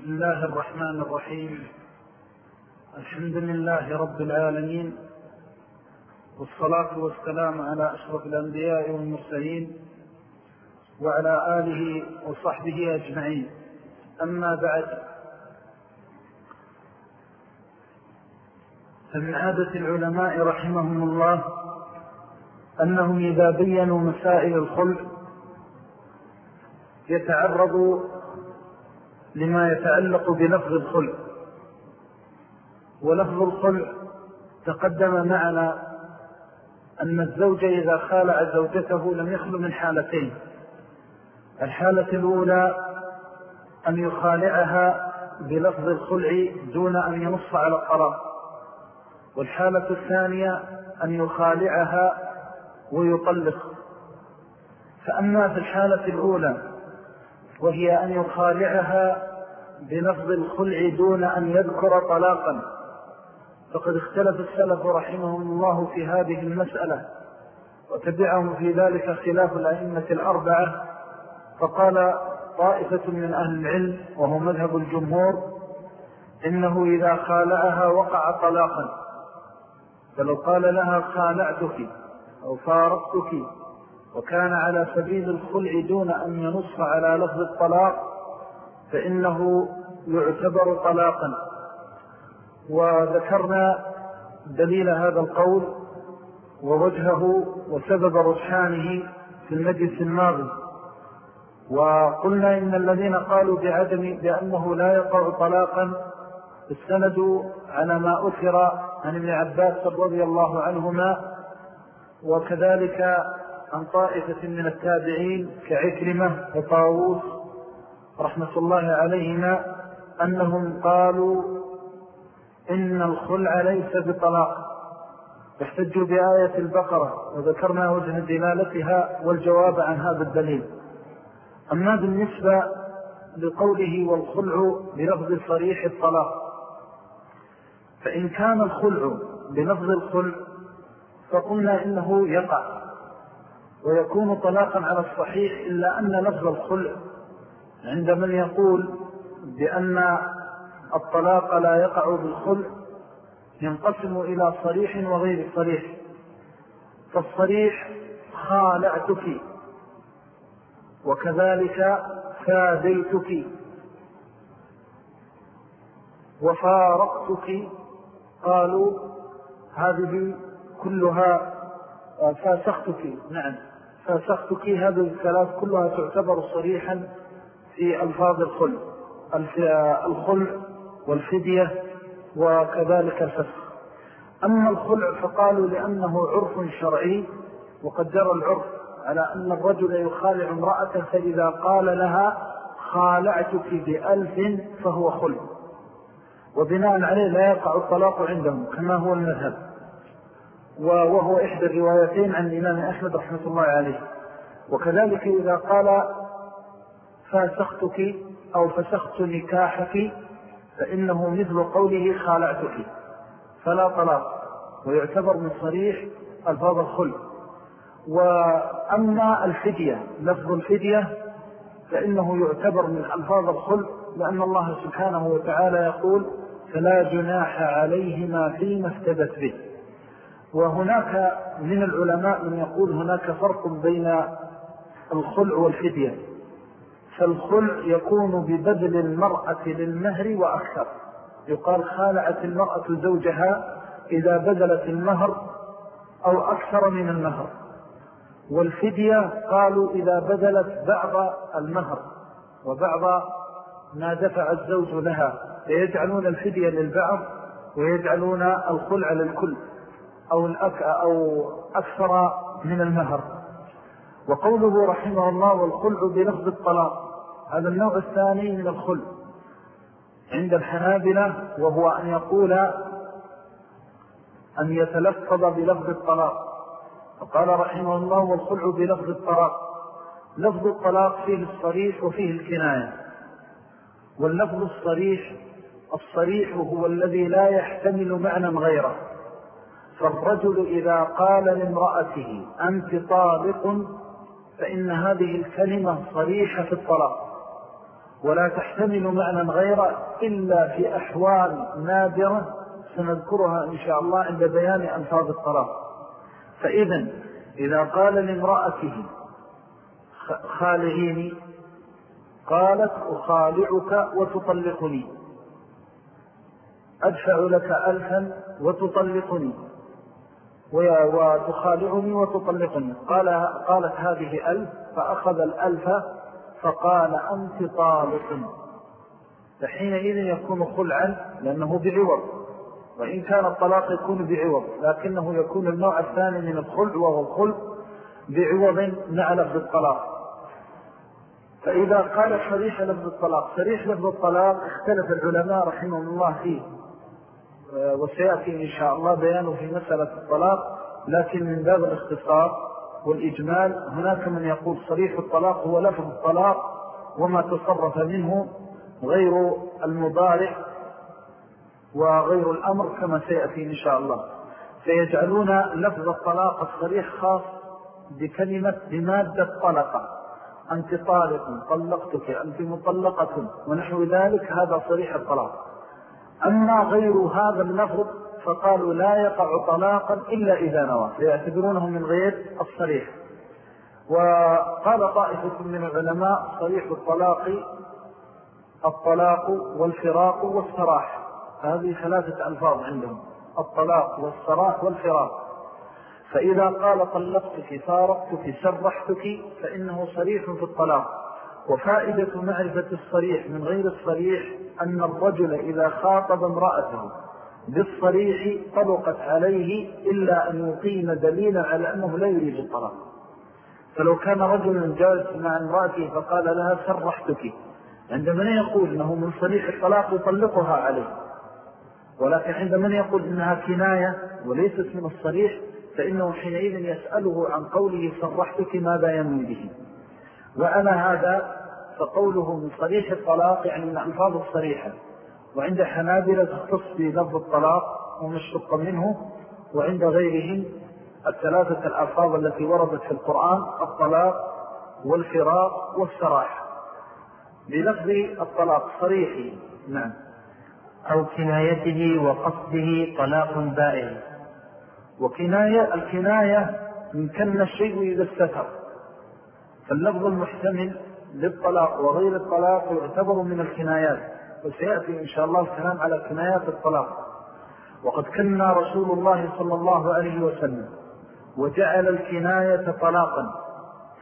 بسم الله الرحمن الرحيم. الحمد لله رب العالمين والصلاة والسلام على أشرف الأنبياء والمرسلين وعلى آله وصحبه أجمعين. أما بعد فمن عادة العلماء رحمهم الله أنهم إذا بينوا مسائل الخلق يتعرضوا لما يتعلق بلفظ الخلق. ولفظ الخلق تقدم معنا أن الزوج إذا خالع زوجته لم يخلو من حالتين. الحالة الأولى أن يخالعها بلفظ الخلع دون أن ينص على الطلاق والحالة الثانية أن يخالعها ويطلق. فأما في الحالة الأولى وهي أن يخالعها بلفظ الخلع دون أن يذكر طلاقا. فقد اختلف السلف رحمهم الله في هذه المسألة وتبعهم في ذلك خلاف الأئمة الأربعة. فقال طائفة من أهل العلم وهو مذهب الجمهور إنه إذا خالعها وقع طلاقا. فلو قال لها خالعتك أو فارقتك وكان على سبيل الخلع دون أن ينص على لفظ الطلاق فإنه يعتبر طلاقا. وذكرنا دليل هذا القول ووجهه وسبب رجحانه في المجلس الماضي. وقلنا إن الذين قالوا بعدم بأنه لا يقع طلاقا استندوا على ما أثر عن ابن عباس رضي الله عنهما وكذلك عن طائفة من التابعين كعكرمة وطاووس رحمة الله عليهما أنهم قالوا إن الخلع ليس بطلاق. احتجوا بآية البقرة وذكرنا وجه دلالتها والجواب عن هذا الدليل. أما بالنسبة لقوله والخلع بلفظ صريح الطلاق فإن كان الخلع بلفظ الخلع فقلنا إنه يقع ويكون طلاقا على الصحيح إلا أن لفظ الخلع عند من يقول بأن الطلاق لا يقع بالخلع ينقسم إلى صريح وغير صريح. فالصريح خالعتك وكذلك فاديتك وفارقتك. قالوا هذه كلها فاسختك نعم فسختك هذه الثلاث كلها تعتبر صريحا في ألفاظ الخل الخلع والفدية وكذلك الفسخ أما الخلع فقالوا لأنه عرف شرعي وقد جرى العرف على أن الرجل يخالع امرأة فإذا قال لها خالعتك بألف فهو خلع. وبناء عليه لا يقع الطلاق عندهم كما هو المذهب. وهو إحدى الروايتين عن الإمام أحمد رحمة الله عليه. وكذلك إذا قال فاسختك أو فسخت نكاحك فإنه مثل قوله خالعتك. فلا طلاق ويعتبر من صريح ألفاظ الخل وأما الفدية لفظ الفدية فإنه يعتبر من ألفاظ الخل لأن الله سبحانه وتعالى يقول فلا جناح عليهما فيما افتدت به. وهناك من العلماء من يقول هناك فرق بين الخلع والفدية. فالخلع يكون ببذل المرأة للمهر وأكثر. يقال خالعت المرأة زوجها إذا بذلت المهر أو أكثر من المهر. والفدية قالوا إذا بذلت بعض المهر وبعض ما دفع الزوج لها. فيجعلون الفدية للبعض ويجعلون الخلع للكل أو, أو أكثر من المهر. وقوله رحمه الله والخلع بلفظ الطلاق. هذا النوع الثاني من الخلع عند الحنابلة وهو أن يقول أن يتلفظ بلفظ الطلاق. فقال رحمه الله والخلع بلفظ الطلاق. لفظ الطلاق فيه الصريح وفيه الكناية. واللفظ الصريح الصريح هو الذي لا يحتمل معنى غيره. فالرجل إذا قال لامرأته أنت طالق فإن هذه الكلمة صريحة في الطلاق. ولا تحتمل معنى غير إلا في أحوال نادرة سنذكرها إن شاء الله عند بيان أنفاظ الطلاق. فإذا إذا قال لامرأته خالعيني قالت أخالعك وتطلقني. أدفع لك ألفا وتطلقني. وتخالعني وتطلقني. قال قالت هذه ألف فأخذ الألف فقال أنت طالق. فحينئذ يكون خلعا لأنه بعوض وإن كان الطلاق يكون بعوض لكنه يكون النوع الثاني من الخلع وهو الخلع بعوض مع لفظ الطلاق. فإذا قال صريح لفظ الطلاق صريح لفظ الطلاق اختلف العلماء رحمه الله فيه وسيأتي إن شاء الله بيانه في مسألة الطلاق لكن من باب الاختصار والإجمال هناك من يقول صريح الطلاق هو لفظ الطلاق وما تصرف منه غير المضارع وغير الأمر كما سيأتي إن شاء الله. فيجعلون لفظ الطلاق الصريح خاص بكلمة بمادة طلقة أنت طالق طلقتك أنت مطلقة ونحو ذلك هذا صريح الطلاق. أما غير هذا اللفظ فقالوا لا يقع طلاقا إلا إذا نوى فيعتبرونه من غير الصريح. وقال طائفة من العلماء صريح الطلاق الطلاق والفراق والسراح. هذه ثلاثة ألفاظ عندهم الطلاق والسراح والفراق. فإذا قال طلقتك فارقتك سرحتك فإنه صريح في الطلاق. وفائدة معرفة الصريح من غير الصريح أن الرجل إذا خاطب امرأته بالصريح طلقت عليه إلا أن يقيم دليلا على أنه لا يريد الطلاق. فلو كان رجل جالس مع امرأته فقال لها سرحتك عندما يقول أنه من صريح الطلاق يطلقها عليه. ولكن عندما يقول إنها كناية وليست من الصريح فإنه حينئذ يسأله عن قوله صرحتك ماذا ينوي به. وأنا هذا فقوله من صريح الطلاق يعني من ألفاظ الصريحة. وعند حنابلة تختص بلفظ الطلاق ومشتق منه وعند غيرهم الثلاثة الألفاظ التي وردت في القرآن الطلاق والفراق والسراح بلفظ الطلاق صريحي نعم. أو كنايته وقصده طلاق بائن وكناية الكناية من كن الشيء إذا استثر فاللفظ المحتمل للطلاق وغير الطلاق يعتبر من الكنايات. وسيأتي إن شاء الله الكلام على كنايات الطلاق. وقد كنا رسول الله صلى الله عليه وسلم وجعل الكناية طلاقا.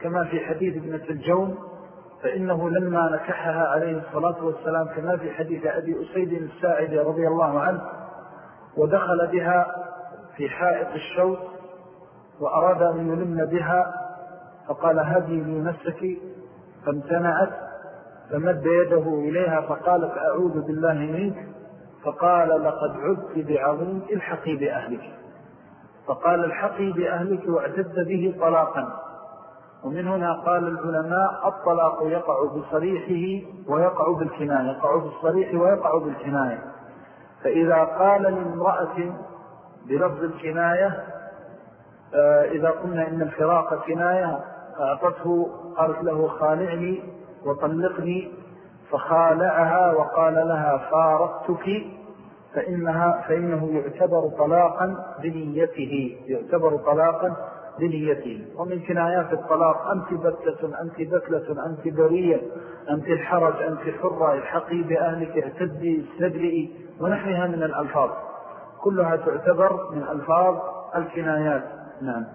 كما في حديث ابنة الجون فإنه لما نكحها عليه الصلاة والسلام كما في حديث أبي أسيد الساعد رضي الله عنه ودخل بها في حائط الشوط وأراد أن يلم بها فقال هذه لي نفسك فامتنعت فمد يده إليها فقالت أعوذ بالله منك. فقال لقد عدت بعظيم الحقي بأهلك. فقال الحقي بأهلك واعتد به طلاقا. ومن هنا قال العلماء الطلاق يقع بصريحه ويقع بالكناية. يقع بالصريح ويقع بالكناية. فإذا قال لامرأة بلفظ الكناية آه، إذا قلنا إن الفراق كناية أعطته قالت له خالعني وطلقني فخالعها وقال لها فارقتك فإنها فإنه يعتبر طلاقا بنيته يعتبر طلاقا بنيته. ومن كنايات الطلاق أنت بتلة أنت بتلة أنت برية أنت الحرج أنت حرة الحقي بأهلك اعتدي استدرئي ونحنها من الألفاظ. كلها تعتبر من ألفاظ الكنايات. نعم.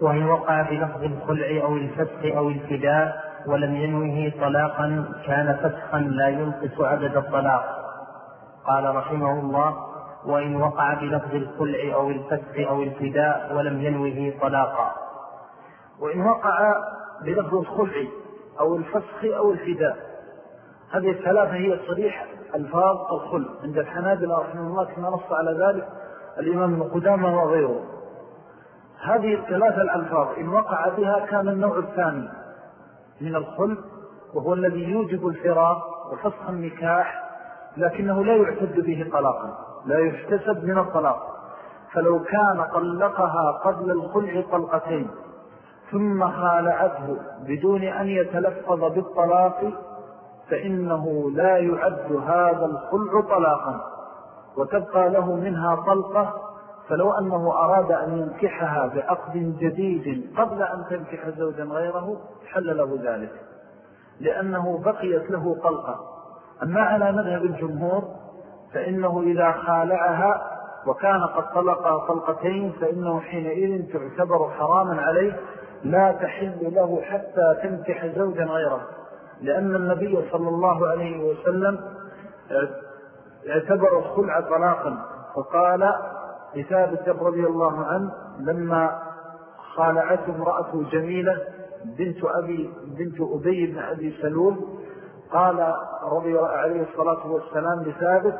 وإن وقع بلفظ الخلع أو الفسخ أو الفداء. ولم ينوه طلاقا كان فسخا لا ينقص عدد الطلاق. قال رحمه الله وإن وقع بلفظ الخلع أو الفسخ أو الفداء ولم ينوه طلاقا. وإن وقع بلفظ الخلع أو الفسخ أو الفداء. هذه الثلاثة هي صريح ألفاظ الخلع. عند الحنابلة رحمه الله كما نص على ذلك الإمام القدامى وغيره. هذه الثلاثة الألفاظ إن وقع بها كان النوع الثاني. من الخلع وهو الذي يوجب الفراق وفسخ النكاح لكنه لا يعتد به طلاقا لا يحتسب من الطلاق. فلو كان طلقها قبل الخلع طلقتين ثم خالعته بدون أن يتلفظ بالطلاق فإنه لا يعد هذا الخلع طلاقا وتبقى له منها طلقة فلو أنه أراد أن ينكحها بعقد جديد قبل أن تنكح زوجا غيره حل له ذلك. لأنه بقيت له طلقة أما على مذهب الجمهور فإنه إذا خالعها وكان قد طلق طلقتين فإنه حينئذ تعتبر حراما عليه لا تحل له حتى تنكح زوجا غيره. لأن النبي صلى الله عليه وسلم اعتبر الخلع طلاقا. فقال لثابت رضي الله عنه لما خالعته امرأة جميلة بنت أبي بنت أبي بن أبي سلول قال رضي عليه الصلاة والسلام لثابت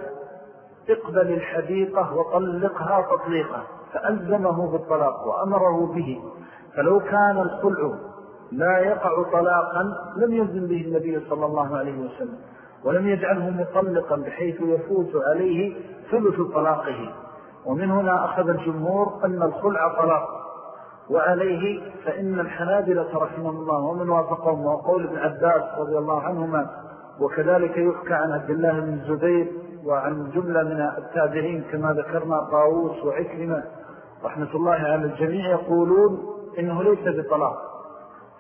اقبل الحديقة وطلقها تطليقا فألزمه بالطلاق وأمره به. فلو كان الخلع لا يقع طلاقا لم يلزم به النبي صلى الله عليه وسلم ولم يجعله مطلقا بحيث يفوت عليه ثلث طلاقه. ومن هنا أخذ الجمهور أن الخلع طلاق. وعليه فإن الحنابلة رحمه الله ومن وافقهم وقول ابن عباس رضي الله عنهما وكذلك يحكى عن عبد الله بن الزبير وعن جملة من التابعين كما ذكرنا طاووس وعكرمة رحمة الله على الجميع يقولون إنه ليس بطلاق.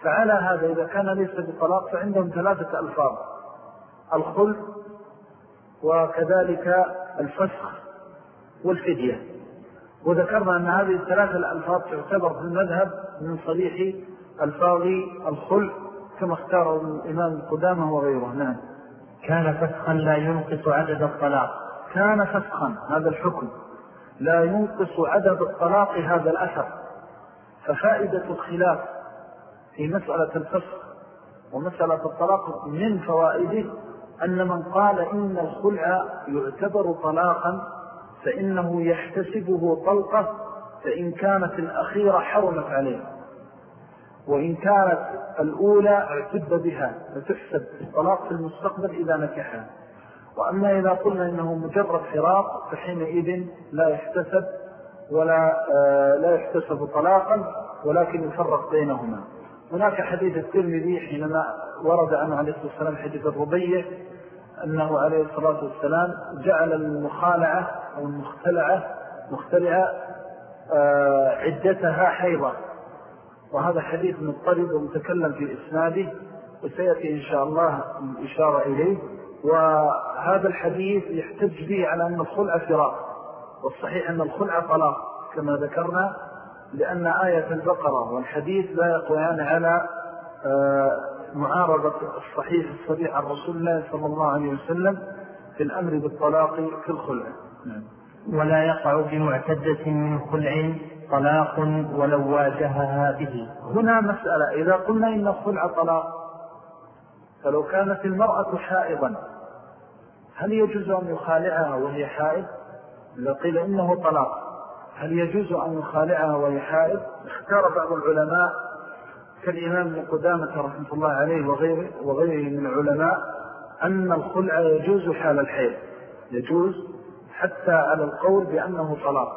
فعلى هذا إذا كان ليس بطلاق فعندهم ثلاثة ألفاظ. الخلق وكذلك الفسخ. والفدية. وذكرنا أن هذه الثلاثة الألفاظ تعتبر في المذهب من صريح الفاظ الخلق كما اختاره الإمام القدامة وغيره. نعم. كان فسخا لا ينقص عدد الطلاق. كان فسخا هذا الحكم. لا ينقص عدد الطلاق هذا الأثر. ففائدة الخلاف في مسألة الفسخ ومسألة الطلاق من فوائده أن من قال إن الخلع يعتبر طلاقا فإنه يحتسبه طلقة فإن كانت الأخيرة حرمت عليه. وإن كانت الأولى اعتد بها فتحسب الطلاق في المستقبل إذا نكحها. وأما إذا قلنا إنه مجرد فراق فحينئذ لا يحتسب ولا آه، لا يحتسب طلاقا ولكن يفرق بينهما. هناك حديث الترمذي حينما ورد عنه عليه الصلاة والسلام حديث الربيع أنه عليه الصلاة والسلام جعل المخالعة أو المختلعة مختلعة آه، عدتها حيضة وهذا حديث مضطرب ومتكلم في إسناده وسيأتي إن شاء الله الإشارة إليه. وهذا الحديث يحتج به على أن الخلع فراق والصحيح أن الخلع طلاق كما ذكرنا لأن آية البقرة والحديث لا يقويان على آه، معارضة الصحيح الصريح عن رسول الله صلى الله عليه وسلم في الأمر بالطلاق في الخلع. نعم. ولا يقع بمعتدة من خلع طلاق ولو واجهها به. هنا مسألة. إذا قلنا إن الخلع طلاق فلو كانت المرأة حائضا هل يجوز أن يخالعها وهي حائض؟ إذا قيل إنه طلاق هل يجوز أن يخالعها وهي حائض؟ اختار بعض العلماء كالإمام ابن قدامة رحمة الله عليه وغيره, وغيره من العلماء أن الخلع يجوز حال الحيض. يجوز حتى على القول بأنه طلاق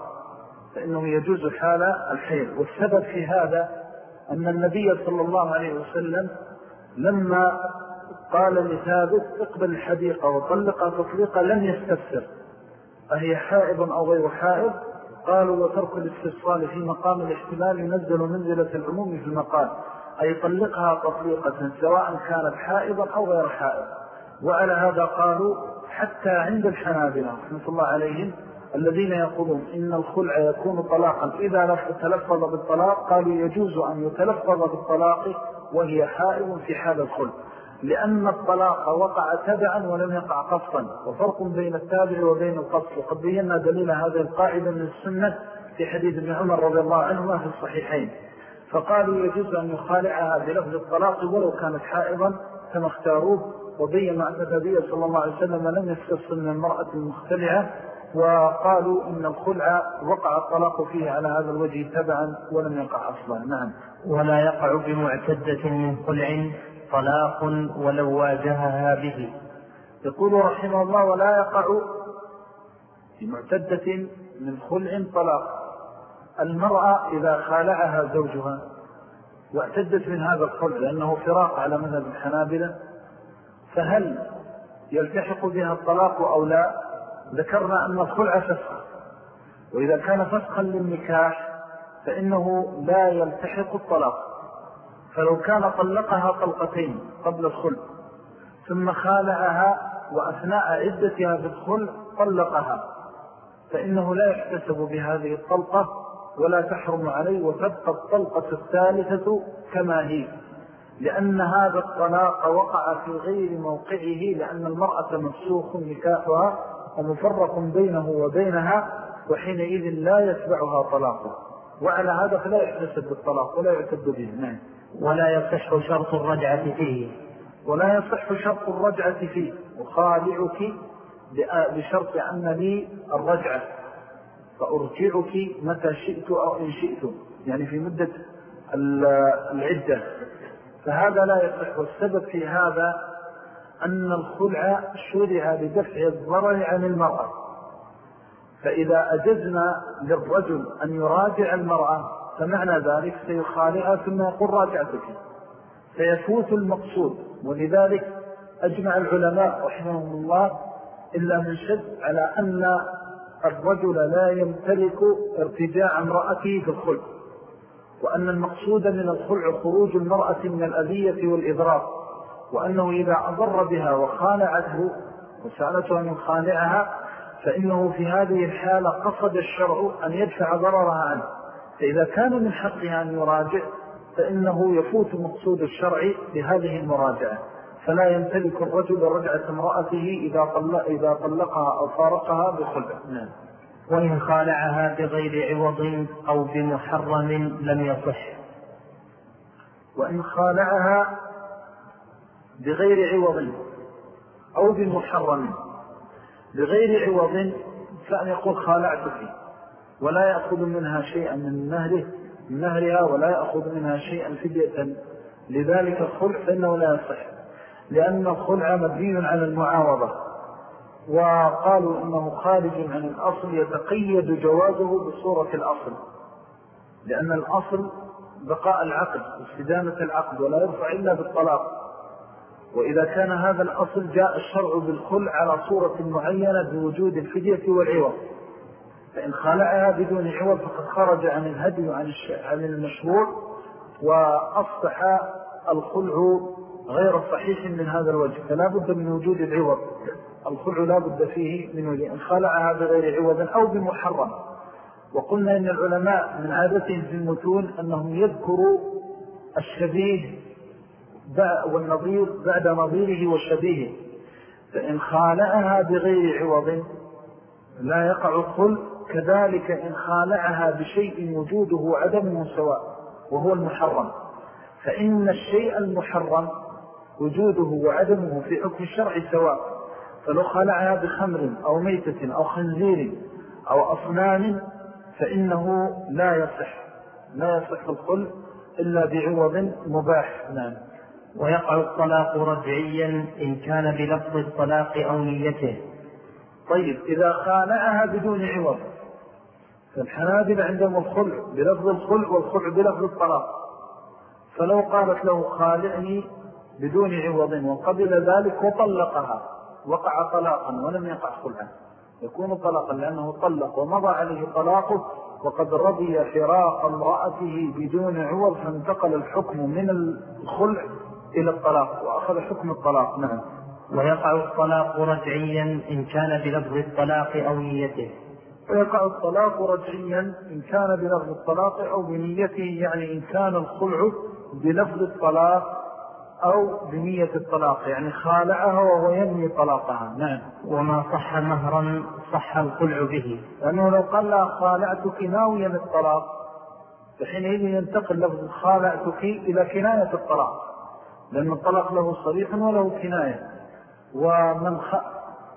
فإنه يجوز حال الحيض. والسبب في هذا أن النبي صلى الله عليه وسلم لما قال لثابت اقبل الحديقة وطلق تطليقا لم يستفسر أهي حائض أو غير حائض قالوا وترك الاستفصال في مقام الاحتمال ينزل منزلة العموم في المقال. أي طلقها تطليقة سواء كانت حائضا أو غير حائض وعلى هذا قالوا حتى عند الحنابلة رحمة الله عليهم الذين يقولون إن الخلع يكون طلاقا. إذا تلفظ بالطلاق قالوا يجوز أن يتلفظ بالطلاق وهي حائض في حال الخلع لأن الطلاق وقع تبعا ولم يقع قصا وفرق بين التابع وبين القص وقد بينا دليل هذه القاعدة من السنة في حديث ابن عمر رضي الله عنهما في الصحيحين. فقالوا يجوز أن يخالعها بلفظ الطلاق ولو كانت حائضا كما اختاروه وبين أن النبي صلى الله عليه وسلم لم يستصل من المرأة المختلعة وقالوا إن الخلع وقع الطلاق فيه على هذا الوجه تبعا ولم يقع أصلا. نعم. ولا يقع بمعتدة من خلع طلاق ولو واجهها به. يقول رحمه الله ولا يقع بمعتدة من خلع طلاق. المرأة إذا خالعها زوجها واعتدت من هذا الخلع لأنه فراق على مذهب الحنابلة فهل يلتحق بها الطلاق أو لا؟ ذكرنا أن الخلع فسخ وإذا كان فسخا للنكاح فإنه لا يلتحق الطلاق. فلو كان طلقها طلقتين قبل الخلع ثم خالعها وأثناء عدتها بالخلع طلقها فإنه لا يحتسب بهذه الطلقة ولا تحرم عليه وتبقى الطلقة الثالثة كما هي. لأن هذا الطلاق وقع في غير موقعه لأن المرأة مفسوخ نكاحها ومفرق بينه وبينها وحينئذ لا يتبعها طلاقه. وعلى هذا فلا يحتسب بالطلاق ولا يعتد به. نعم. ولا يصح شرط الرجعة فيه. ولا يصح شرط الرجعة فيه. وخالعك بشرط أن لي الرجعة. فأرجعك متى شئت أو إن شئت يعني في مدة العدة. فهذا لا يصح. والسبب في هذا أن الخلع شرع لدفع الضرر عن المرأة. فإذا أجزنا للرجل أن يراجع المرأة فمعنى ذلك سيخالعها ثم يقول راجعتك. فيفوت المقصود. ولذلك أجمع العلماء رحمهم الله إلا من شد على أن الرجل لا يمتلك ارتجاع امرأته في الخلق وأن المقصود من الخلع خروج المرأة من الأذية والإضرار وأنه إذا أضر بها وخانعته وسألته أن يخانعها فإنه في هذه الحالة قصد الشرع أن يدفع ضررها عنه. فإذا كان من حقها أن يراجع فإنه يفوت مقصود الشرع بهذه المراجعة. فلا يمتلك الرجل رجعة امرأته إذا, طلق إذا طلقها أو فارقها بخلع. نعم. وإن خالعها بغير عوض أو بمحرم لم يصح. وإن خالعها بغير عوض أو بمحرم. بغير عوض فأن يقول خالعتك ولا يأخذ منها شيئا من مهره من مهرها ولا يأخذ منها شيئا فدية. لذلك الخلع فإنه لا يصح. لأن الخلع مبني على المعاوضة وقالوا إنه خارج عن الأصل يتقيد جوازه بصورة الأصل لأن الأصل بقاء العقد واستدامة العقد ولا يرفع إلا بالطلاق. وإذا كان هذا الأصل جاء الشرع بالخلع على صورة معينة بوجود الفدية والعوض. فإن خلعها بدون عوض فقد خرج عن الهدي وعن عن المشروع وأصبح الخلع غير صحيح من هذا الوجه فلا بد من وجود العوض. الخلع لا بد فيه من وجه إن خلعها بغير عوض أو بمحرم. وقلنا إن العلماء من عادتهم في المتون أنهم يذكروا الشبيه والنظير بعد نظيره والشبيه فإن خالعها بغير عوض لا يقع الخلع كذلك إن خالعها بشيء وجوده وعدمه سواء وهو المحرم. فإن الشيء المحرم وجوده وعدمه في حكم الشرع سواء. فلو خلعها بخمر أو ميتة أو خنزير أو أصنام فإنه لا يصح. لا يصح الخلع إلا بعوض مباح. نعم. ويقع الطلاق رجعيا إن كان بلفظ الطلاق أو نيته. طيب إذا خانعها بدون عوض فالحنابل عندهم الخلع بلفظ الخلع والخلع بلفظ الطلاق. فلو قالت له خالعني بدون عوض. وقبل ذلك وطلقها. وقع طلاقا ولم يقع خلعا. يكون طلاقا لأنه طلق ومضى عليه طلاقه. وقد رضي فراق امرأته بدون عوض فانتقل الحكم من الخلع إلى الطلاق. وأخذ حكم الطلاق. نعم. ويقع الطلاق رجعيا إن كان بلفظ الطلاق أو نيته. ويقع الطلاق رجعيا إن كان بلفظ الطلاق أو بنيته. يعني إن كان الخلع بلفظ الطلاق أو بنية الطلاق يعني خالعها وهو ينمي طلاقها. نعم. وما صح مهرا صح الخلع به. لأنه لو قال لها خالعتك ناويا الطلاق فحينئذ ينتقل لفظ خالعتك إلى كناية الطلاق. لأن الطلاق له صريح وله كناية. ومن خ...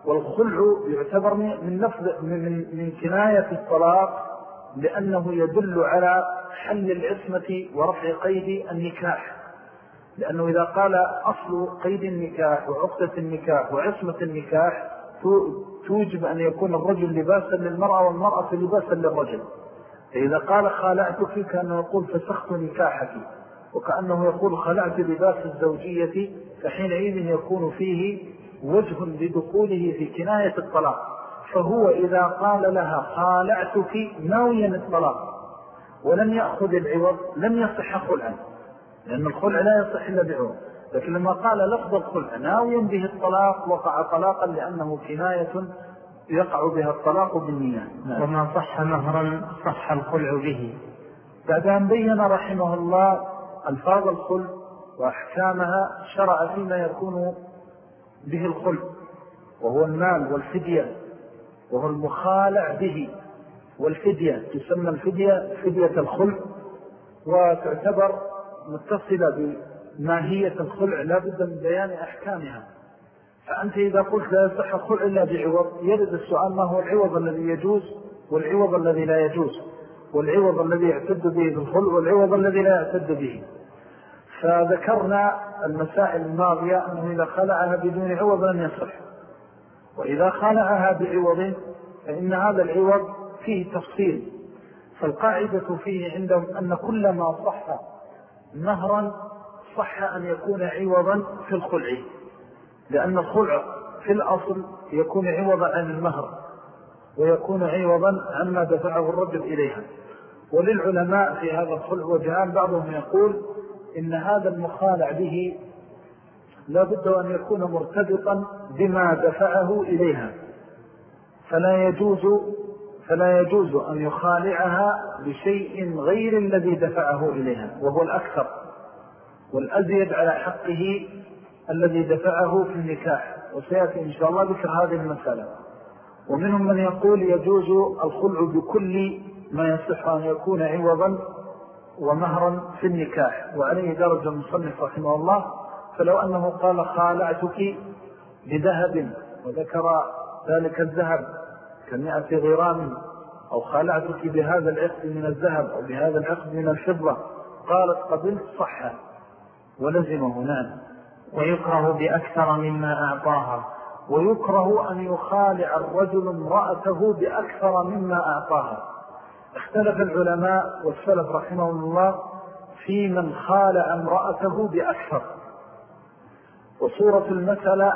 والخلع يعتبر من لفظ من, من كناية الطلاق لأنه يدل على حل العصمة ورفع قيد النكاح. لأنه إذا قال أصل قيد النكاح وعقدة النكاح وعصمة النكاح توجب أن يكون الرجل لباسا للمرأة والمرأة لباسا للرجل. فإذا قال خالعتك كان يقول فسخت نكاحك وكأنه يقول خلعت لباس الزوجية فحينئذ يكون فيه وجه لدخوله في كناية الطلاق. فهو إذا قال لها خالعتك ناويا الطلاق ولم يأخذ العوض لم يصح خلعا لأن الخلع لا يصح إلا بعوض لكن لما قال لفظ الخلع ناويا به الطلاق وقع طلاقا لأنه كناية يقع بها الطلاق بالنية. نعم. وما صح مهرا صح الخلع به. بعد أن بين رحمه الله ألفاظ الخلع وأحكامها شرع فيما يكون به الخلع وهو المال والفدية وهو المخالع به. والفدية تسمى الفدية فدية الخلع وتعتبر متصلة بماهية الخلع لا بد من بيان أحكامها. فأنت إذا قلت لا يصح الخلع إلا بعوض يرد السؤال ما هو العوض الذي يجوز والعوض الذي لا يجوز؟ والعوض الذي يعتد به بالخلع والعوض الذي لا يعتد به. فذكرنا المسائل الماضية أنه إذا خلعها بدون عوض لم يصح. وإذا خلعها بعوض فإن هذا العوض فيه تفصيل. فالقاعدة فيه عندهم أن كل ما صح نهرا صح أن يكون عوضا في الخلع لأن الخلع في الأصل يكون عوضا عن المهر ويكون عوضا عما دفعه الرجل إليها. وللعلماء في هذا الخلع وجهان بعضهم يقول إن هذا المخالع به لا بد أن يكون مرتبطا بما دفعه إليها فلا يجوز فلا يجوز أن يخالعها بشيء غير الذي دفعه إليها وهو الأكثر والأزيد على حقه الذي دفعه في النكاح. وسيأتي إن شاء الله ذكر هذه المسألة. ومنهم من يقول يجوز الخلع بكل ما يصح أن يكون عوضا ومهرا في النكاح. وعليه درجة المصنف رحمه الله فلو أنه قال خالعتك بذهب وذكر ذلك الذهب كمئة غرام أو خالعتك بهذا العقد من الذهب أو بهذا العقد من الفضة. قالت قبلت صح ولزمه نعم ويكره بأكثر مما أعطاها. ويكره أن يخالع الرجل امرأته بأكثر مما أعطاها. اختلف العلماء والسلف رحمه الله في من خالع امرأته بأكثر. وصورة المسألة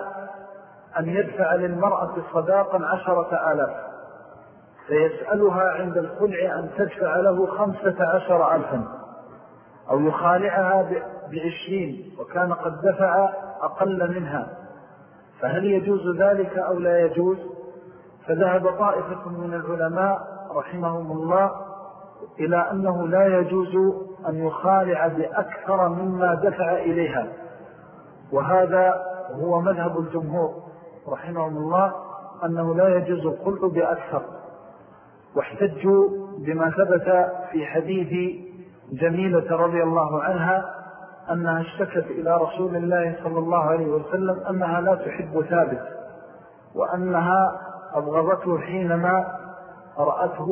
أن يدفع للمرأة صداقا عشرة آلاف فيسألها عند الخلع أن تدفع له خمسة عشر ألفا أو يخالعها بعشرين وكان قد دفع أقل منها. فهل يجوز ذلك أو لا يجوز؟ فذهب طائفة من العلماء رحمهم الله إلى أنه لا يجوز أن يخالع بأكثر مما دفع إليها وهذا هو مذهب الجمهور. رحمهم الله أنه لا يجوز الخلق بأكثر. واحتجوا بما ثبت في حديث جميلة رضي الله عنها أنها اشتكت إلى رسول الله صلى الله عليه وسلم أنها لا تحب ثابت وأنها أبغضته حينما رأته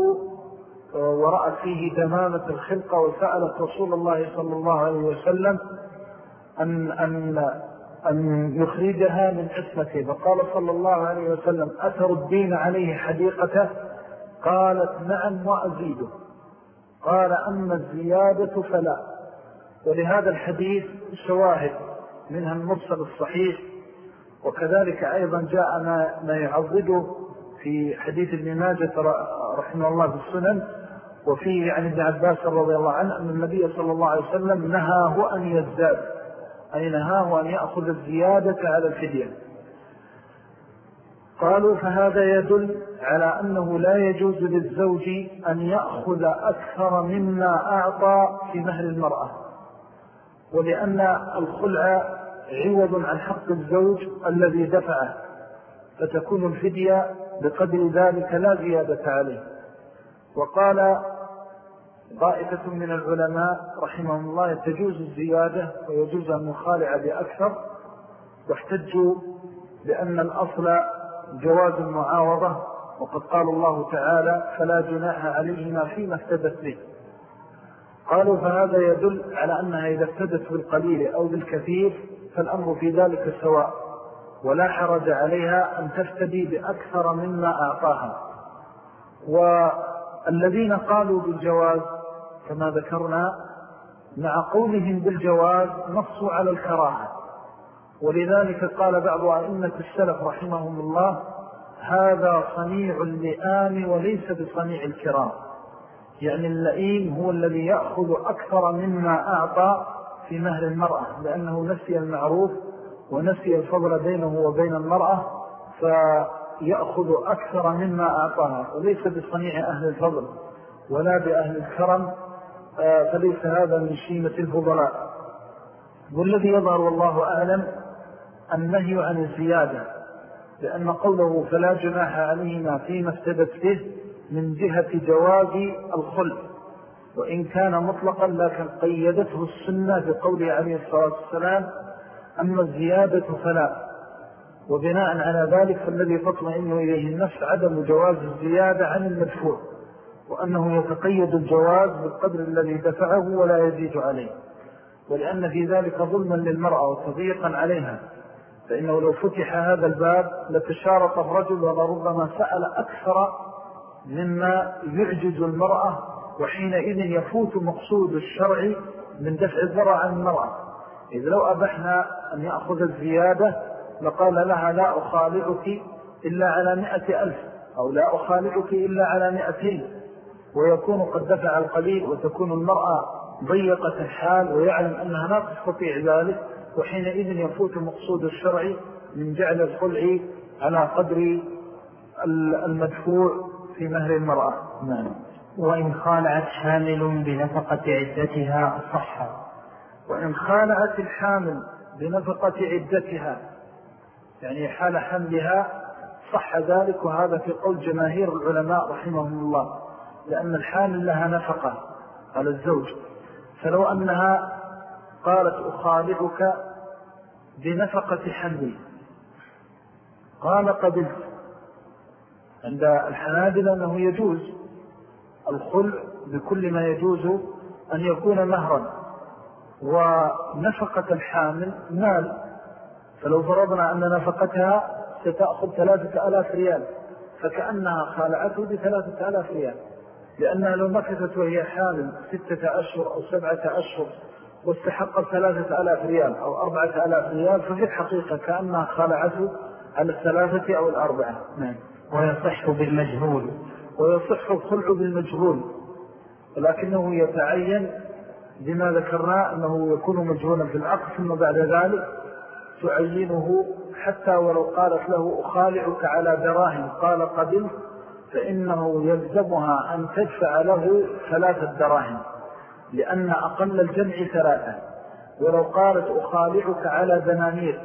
ورأت فيه تمامة الخلقة وسألت رسول الله صلى الله عليه وسلم أن, أن, أن يخرجها من عصمته. فقال صلى الله عليه وسلم أثر الدين عليه حديقته؟ قالت نعم وأزيده. قال أما الزيادة فلا. ولهذا الحديث شواهد منها المرسل الصحيح. وكذلك أيضا جاء ما يعضده في حديث ابن ماجة رحمه الله في السنن. وفيه عن ابن عباس رضي الله عنه أن النبي صلى الله عليه وسلم نهاه أن يزداد. أي نهاه أن يأخذ الزيادة على الفدية؟ قالوا فهذا يدل على أنه لا يجوز للزوج أن يأخذ أكثر مما أعطى في مهر المرأة ولأن الخلع عوض عن حق الزوج الذي دفعه فتكون الفدية بقدر ذلك لا زيادة عليه. وقال ضائفة من العلماء رحمهم الله تجوز الزيادة ويجوز أن نخالع بأكثر واحتجوا بأن الأصل جواز المعاوضة وقد قال الله تعالى فلا جناح عليهما فيما افتدت به قالوا فهذا يدل على أنها إذا افتدت بالقليل أو بالكثير فالأمر في ذلك سواء ولا حرج عليها أن تفتدي بأكثر مما أعطاها والذين قالوا بالجواز كما ذكرنا مع قولهم بالجواز نصوا على الكراهة. ولذلك قال بعض أئمة السلف رحمهم الله هذا صنيع اللئام وليس بصنيع الكرام. يعني اللئيم هو الذي يأخذ أكثر مما أعطى في مهر المرأة لأنه نسي المعروف ونسي الفضل بينه وبين المرأة فيأخذ أكثر مما أعطاها وليس بصنيع أهل الفضل ولا بأهل الكرم. فليس هذا من شيمة الفضلاء. والذي يظهر والله أعلم النهي عن الزيادة لأن قوله فلا جناح عليهما فيما افتدت به من جهة جواز الخلف وإن كان مطلقا لكن قيدته السنة بقوله عليه الصلاة والسلام أما الزيادة فلا. وبناء على ذلك فالذي تطمئن إليه النفس عدم جواز الزيادة عن المدفوع. وأنه يتقيد الجواز بالقدر الذي دفعه ولا يزيد عليه. ولأن في ذلك ظلما للمرأة وتضييقا عليها. فإنه لو فتح هذا الباب لتشارط الرجل ولربما سأل أكثر مما يعجز المرأة وحينئذ يفوت مقصود الشرع من دفع الضرع عن المرأة. إذ لو أبحنا أن يأخذ الزيادة لقال لها لا أخالعك إلا على مئة ألف أو لا أخالعك إلا على مئتين. ويكون قد دفع القليل وتكون المرأة ضيقة الحال ويعلم أنها لا تستطيع ذلك وحينئذ يفوت مقصود الشرع من جعل الخلع على قدر المدفوع في مهر المرأة. نعم. وإن خالعت حامل بنفقة عدتها صح. وإن خالعت الحامل بنفقة عدتها يعني حال حملها صح ذلك وهذا في قول جماهير العلماء رحمهم الله. لأن الحامل لها نفقة على الزوج. فلو أنها قالت أخالعك بنفقة حملي قال قبلت. عند الحنابل أنه يجوز. الخلع بكل ما يجوز أن يكون مهرا. ونفقة الحامل مال. فلو فرضنا أن نفقتها ستأخذ ثلاثة ألاف ريال. فكأنها خالعته بثلاثة ألاف ريال. لأنها لو مكثت وهي حامل ستة أشهر أو سبعة أشهر واستحق ثلاثة ألاف ريال أو أربعة ألاف ريال ففي الحقيقة كأنها خلعته على الثلاثة أو الأربعة. نعم. ويصح بالمجهول. ويصح الخلع بالمجهول. ولكنه يتعين بما ذكرنا أنه يكون مجهولا في العقل ثم بعد ذلك تعينه حتى ولو قالت له أخالعك على دراهم قال قبلت فإنه يلزمها أن تدفع له ثلاثة دراهم لأن أقل الجمع ثلاثة. ولو قالت أخالعك على دنانير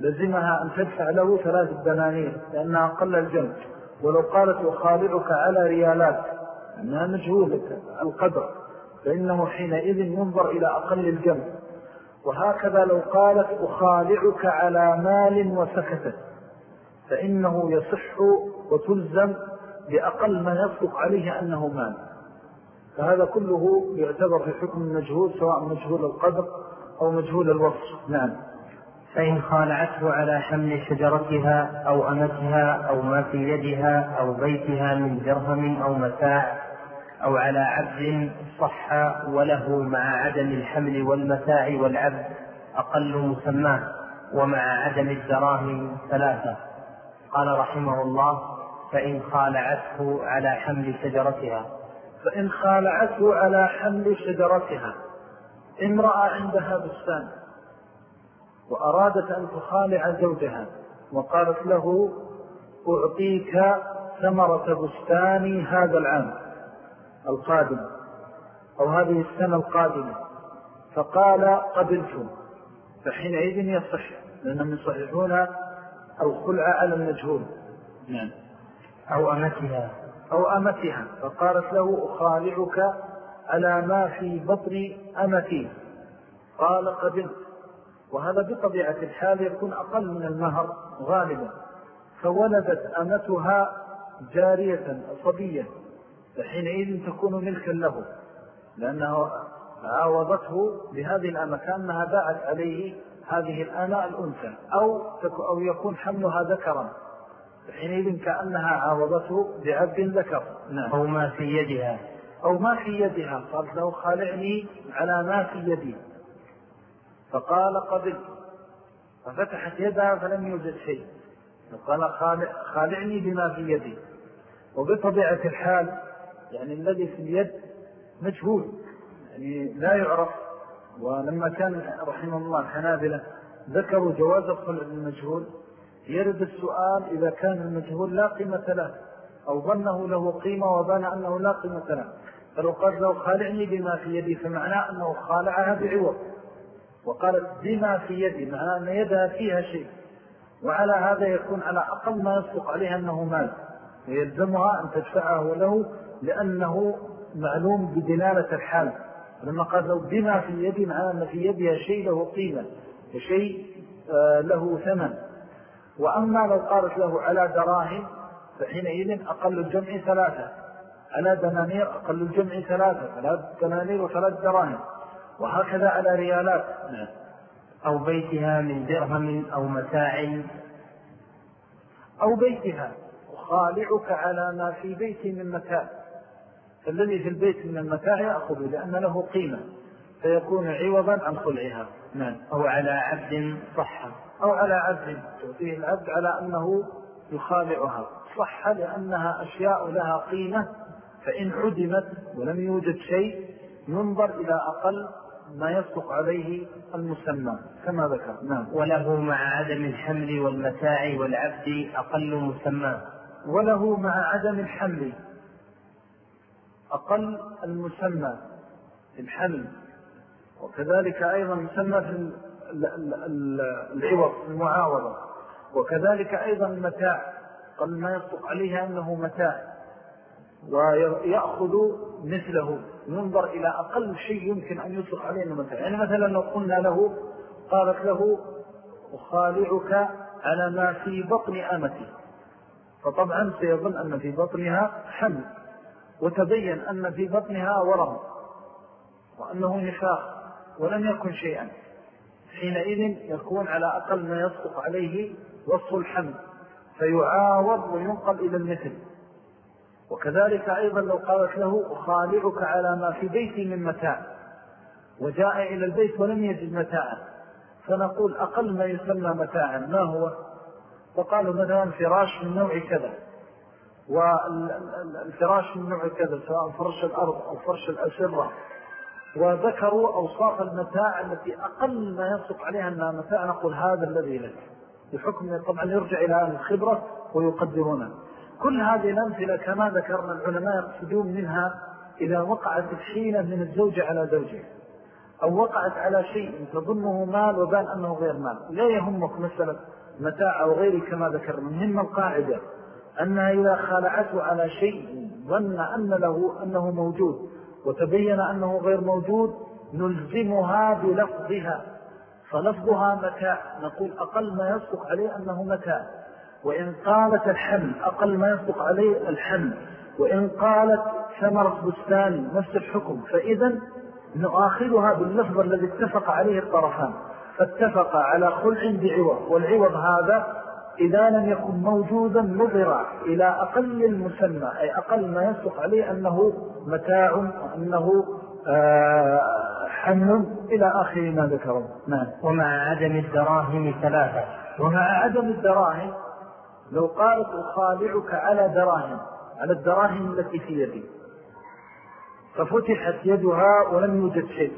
لزمها أن تدفع له ثلاث دنانير لأنها أقل الجمع. ولو قالت أخالعك على ريالات أنها مجهولة القدر. فإنه حينئذ ينظر إلى أقل الجمع. وهكذا لو قالت أخالعك على مال وسكتت فإنه يصح وتلزم بأقل ما يصدق عليه أنه مال. فهذا كله يعتبر في حكم المجهول سواء مجهول القدر أو مجهول الوصف. نعم. فإن خالعته على حمل شجرتها أو أمتها أو ما في يدها أو بيتها من درهم أو متاع أو على عبد صح وله مع عدم الحمل والمتاع والعبد أقل مسماه ومع عدم الدراهم ثلاثة. قال رحمه الله فإن خالعته على حمل شجرتها. فإن خالعته على حمل شجرتها. امرأة عندها بستان وأرادت أن تخالع زوجها وقالت له أعطيك ثمرة بستاني هذا العام القادم أو هذه السنة القادمة. فقال قبلت. فحينئذ يصح لأنهم يصححون الخلع على المجهول. نعم. أو أمتها. أو أمتها. فقالت له أخالعك على ما في بطن أمتي. قال قبلت وهذا بطبيعة الحال يكون أقل من المهر غالبا. فولدت أمتها جارية صبية فحينئذ تكون ملكا له. لأنه عاوضته بهذه الأمة كأنها باعت عليه هذه الآناء الأنثى. أو, أو يكون حملها ذكرا. حينئذ كأنها عاوضته بعبد ذكر. نعم. أو ما في يدها. أو ما في يدها. قالت له خالعني على ما في يدي. فقال قبل ففتحت يدها فلم يوجد شيء. فقال خالعني بما في يدي. وبطبيعة الحال يعني الذي في اليد مجهول. يعني لا يعرف. ولما كان رحمه الله الحنابلة ذكروا جواز الخلع المجهول يرد السؤال إذا كان المجهول لا قيمة له أو ظنه له قيمة وظن أنه لا قيمة له. فلو قال له خالعني بما في يدي فمعناه أنه خالعها بعوض. وقالت بما في يدي معناه أن يدها فيها شيء. وعلى هذا يكون على أقل ما يصدق عليها أنه مال. ويلزمها أن تدفعه له لأنه معلوم بدلالة الحال. لما قال لو بما في يدي معناه أن في يدها شيء له قيمة وشيء آه، له ثمن. وأما لو قالت له على دراهم فحينئذ أقل الجمع ثلاثة. على دنانير أقل الجمع ثلاثة ثلاث دنانير وثلاث دراهم. وهكذا على ريالات. أو بيتها من درهم أو متاع. أو بيتها. أخالعك على ما في بيتي من متاع. فالذي في البيت من المتاع يأخذ لأن له قيمة. فيكون عوضا عن خلعها نعم. أو على عبد صحة. أو على عبد تعطيه العبد على أنه يخالعها صح لأنها أشياء لها قيمة. فإن عدمت ولم يوجد شيء ينظر إلى أقل ما يصدق عليه المسمى. كما ذكر. نعم. وله مع عدم الحمل والمتاع والعبد أقل مسمى. وله مع عدم الحمل أقل المسمى. الحمل. وكذلك أيضا مسمى في العوض المعاوضة وكذلك أيضا المتاع. قبل ما يصدق عليه أنه متاع. ويأخذ مثله. ينظر إلى أقل شيء يمكن أن يصدق عليه أنه متاع. يعني مثلا لو قلنا له قالت له أخالعك على ما في بطن أمتي. فطبعا سيظن أن في بطنها حمل. وتبين أن في بطنها ورم. وأنه نفاق. ولم يكن شيئا. حينئذ يكون على أقل ما يصدق عليه وصف الحمل فيعاوض وينقل إلى المثل. وكذلك أيضا لو قالت له أخالعك على ما في بيتي من متاع وجاء إلى البيت ولم يجد متاعا فنقول أقل ما يسمى متاعا ما هو؟ فقالوا مثلا فراش من نوع كذا. والفراش من نوع كذا سواء فرش الأرض أو فرش الأسرة. وذكروا أوصاف المتاع التي أقل ما يصف عليها أنها متاع نقول هذا الذي لك بحكم طبعا يرجع إلى الخبرة ويقدرونه كل هذه الأمثلة كما ذكرنا العلماء يقصدون منها إذا وقعت الحيلة من الزوجة على زوجه أو وقعت على شيء تظنه مال وبان أنه غير مال. لا يهمك مسألة متاع أو غيره كما ذكرنا. مهم القاعدة أنها إذا خالعته على شيء ظن أن له أنه موجود. وتبين أنه غير موجود نلزمها بلفظها. فلفظها متاع نقول أقل ما يصدق عليه أنه متاع وإن قالت الحمل أقل ما يصدق عليه الحمل وإن قالت ثمرة بستان نفس الحكم. فإذا نؤاخذها باللفظ الذي اتفق عليه الطرفان. فاتفق على خلع بعوض. والعوض هذا إذا لم يكن موجودا نظر إلى أقل المسمى أي أقل ما يصدق عليه أنه متاع وأنه آه، حمل إلى آخر ما ذكره. نعم. ومع عدم الدراهم ثلاثة. ومع عدم الدراهم لو قالت أخالعك على دراهم على الدراهم التي في يدي. ففتحت يدها ولم يوجد شيء.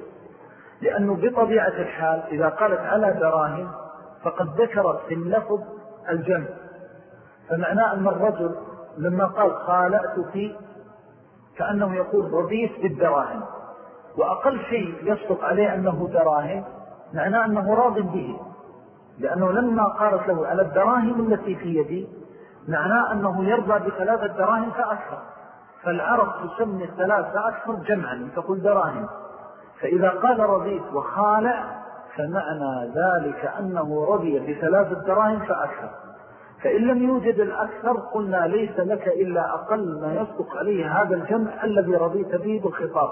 لأنه بطبيعة الحال إذا قالت على دراهم فقد ذكرت في اللفظ الجمع. فمعناه أن الرجل لما قال خالأتك كأنه يقول رضيت بالدراهم. وأقل شيء يصدق عليه أنه دراهم معناه أنه راض به. لأنه لما قالت له على الدراهم التي في يدي معناه أنه يرضى بثلاثة دراهم فأكثر. فالعرب تسمي الثلاثة أكثر جمعا تقول دراهم. فإذا قال رضيت وخالع فمعنى ذلك أنه رضي بثلاثة دراهم فأكثر. فإن لم يوجد الأكثر قلنا ليس لك إلا أقل ما يصدق عليه هذا الجمع الذي رضيت به بالخطاب.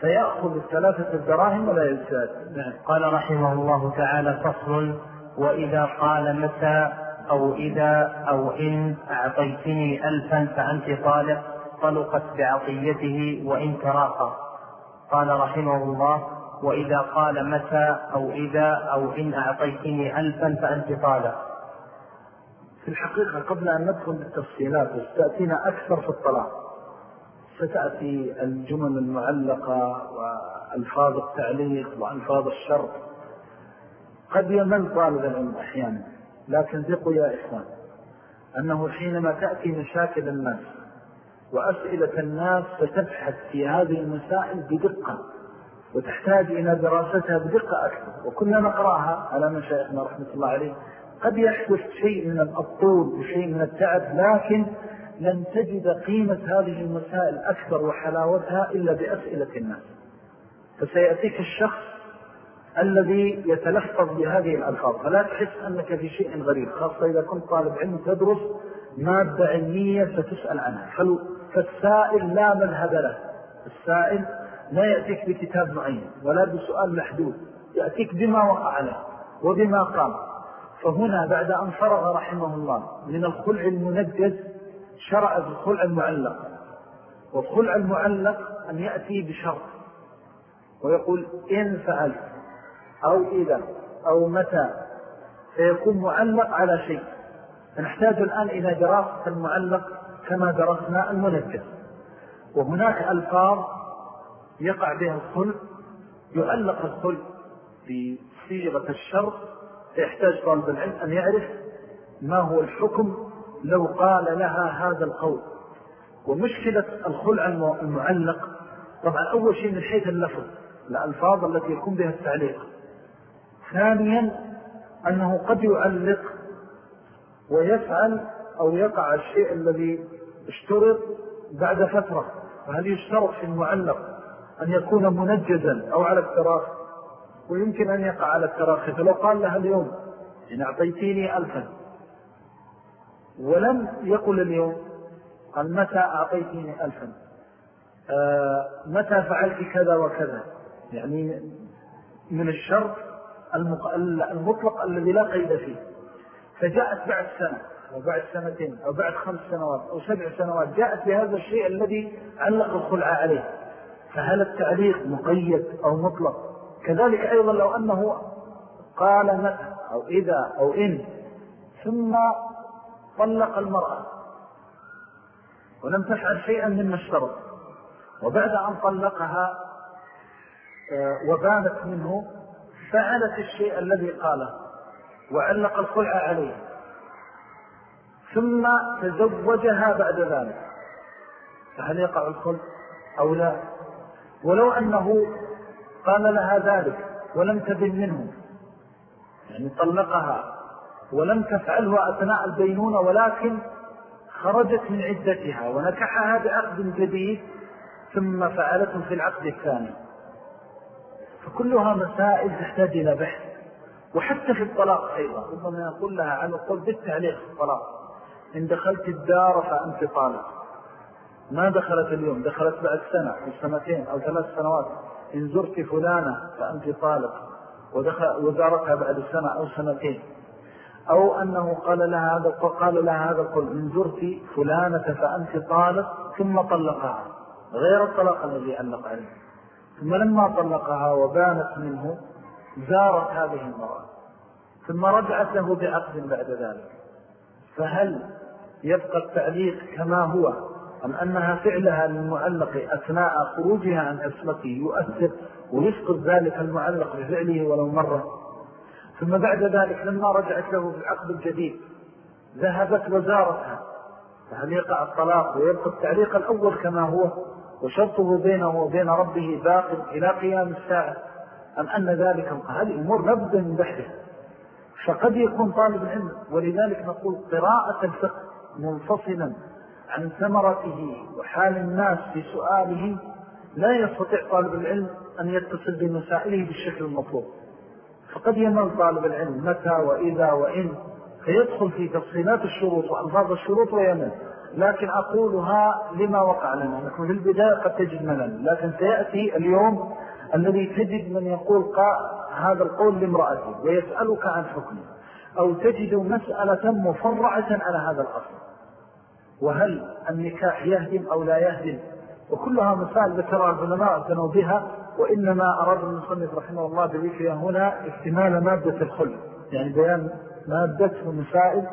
فيأخذ الثلاثة الدراهم ولا يزداد. نعم. قال رحمه الله تعالى فصل وإذا قال متى أو إذا أو إن أعطيتني ألفا فأنت طالق طلقت بعطيته وإن تراخى قال رحمه الله وإذا قال متى أو إذا أو إن أعطيتني ألفا فأنت طالق. في الحقيقة قبل أن ندخل بالتفصيلات وستأتينا أكثر في الطلاق. ستأتي الجمل المعلقة وألفاظ التعليق وألفاظ الشرط. قد يمل طالب العلم أحيانا لكن ذقوا يا إخوان أنه حينما تأتي مشاكل الناس وأسئلة الناس ستبحث في هذه المسائل بدقة. وتحتاج إلى دراستها بدقة أكثر وكنا نقرأها على مشايخنا رحمة الله عليه. قد يحدث شيء من الطول وشيء من التعب لكن لن تجد قيمة هذه المسائل أكثر وحلاوتها إلا بأسئلة الناس. فسيأتيك الشخص الذي يتلفظ بهذه الألفاظ. فلا تحس أنك في شيء غريب خاصة إذا كنت طالب علم تدرس مادة علمية ستسأل عنها. فالسائل لا مذهب له. السائل لا يأتيك بكتاب معين ولا بسؤال محدود يأتيك بما وقع له وبما قام. فهنا بعد أن فرغ رحمه الله من الخلع المنجز شرع بالخلع المعلق. والخلع المعلق أن يأتي بشرط. ويقول إن فعلت أو إذا أو متى فيكون معلق على شيء. فنحتاج الآن إلى دراسة المعلق كما درسنا المنجز. وهناك ألفاظ يقع بها الخلق يعلق الخلق بصيغة الشرط يحتاج طالب العلم أن يعرف ما هو الحكم لو قال لها هذا القول. ومشكلة الخلع المعلق طبعا أول شيء من حيث اللفظ الألفاظ التي يكون بها التعليق. ثانيا أنه قد يعلق ويفعل أو يقع الشيء الذي اشترط بعد فترة. فهل يشترط في المعلق أن يكون منجزا أو على التراخ ويمكن أن يقع على التراخي. فلو قال لها اليوم إن أعطيتيني ألفا ولم يقل اليوم قال متى أعطيتيني ألفا؟ آه متى فعلت كذا وكذا؟ يعني من الشرط المطلق الذي لا قيد فيه. فجاءت بعد سنة أو بعد سنتين أو بعد خمس سنوات أو سبع سنوات جاءت بهذا الشيء الذي علق الخلع عليه. فهل التعليق مقيد أو مطلق؟ كذلك أيضا لو أنه قال متى أو إذا أو إن ثم طلق المرأة. ولم تفعل شيئا مما اشترط وبعد أن طلقها آه، وبانت منه فعلت الشيء الذي قاله وعلق الخلع عليه. ثم تزوجها بعد ذلك. فهل يقع الخلع أو لا؟ ولو أنه قال لها ذلك ولم تبن منه يعني طلقها ولم تفعله أثناء البينونة ولكن خرجت من عدتها ونكحها بعقد جديد ثم فعلته في العقد الثاني. فكلها مسائل تحتاج إلى بحث وحتى في الطلاق أيضا ربما يقول لها على القول بالتعليق في الطلاق إن دخلت الدار فأنت طالق. ما دخلت اليوم دخلت بعد سنة أو سنتين أو ثلاث سنوات. إن زرت فلانة فأنت طالق وزارتها بعد سنة أو سنتين. أو أنه قال لها هذا قال لها هذا القول إن زرت فلانة فأنت طالق ثم طلقها. غير الطلاق الذي علق عليه. ثم لما طلقها وبانت منه زارت هذه المرأة. ثم رجعت له بعقد بعد ذلك. فهل يبقى التعليق كما هو أم أنها فعلها للمعلق أثناء خروجها عن عصمته يؤثر ويسقط ذلك المعلق بفعله ولو مرة. ثم بعد ذلك لما رجعت له في العقد الجديد ذهبت وزارتها. فهل يقع الطلاق ويبقى التعليق الأول كما هو وشرطه بينه وبين ربه باق إلى قيام الساعة. أم أن ذلك هذه أمور نبدأ من بحثه فقد يكون طالب العلم ولذلك نقول قراءة الفقه منفصلا. عن ثمرته وحال الناس في سؤالهم لا يستطيع طالب العلم أن يتصل بمسائله بالشكل المطلوب. فقد يمل طالب العلم متى وإذا وإن فيدخل في تفصيلات الشروط وألفاظ الشروط ويمل لكن أقولها لما وقع لنا. نحن في البداية قد تجد ملل لكن سيأتي اليوم الذي تجد من يقول هذا القول لامرأته ويسألك عن حكمه أو تجد مسألة مفرعة على هذا الأصل. وهل النكاح يهدم أو لا يهدم؟ وكلها مسائل ذكرها العلماء اعتنوا بها وإنما أراد المصنف رحمه الله بذكرها هنا اكتمال مادة الخلق يعني بيان مادة ومسائل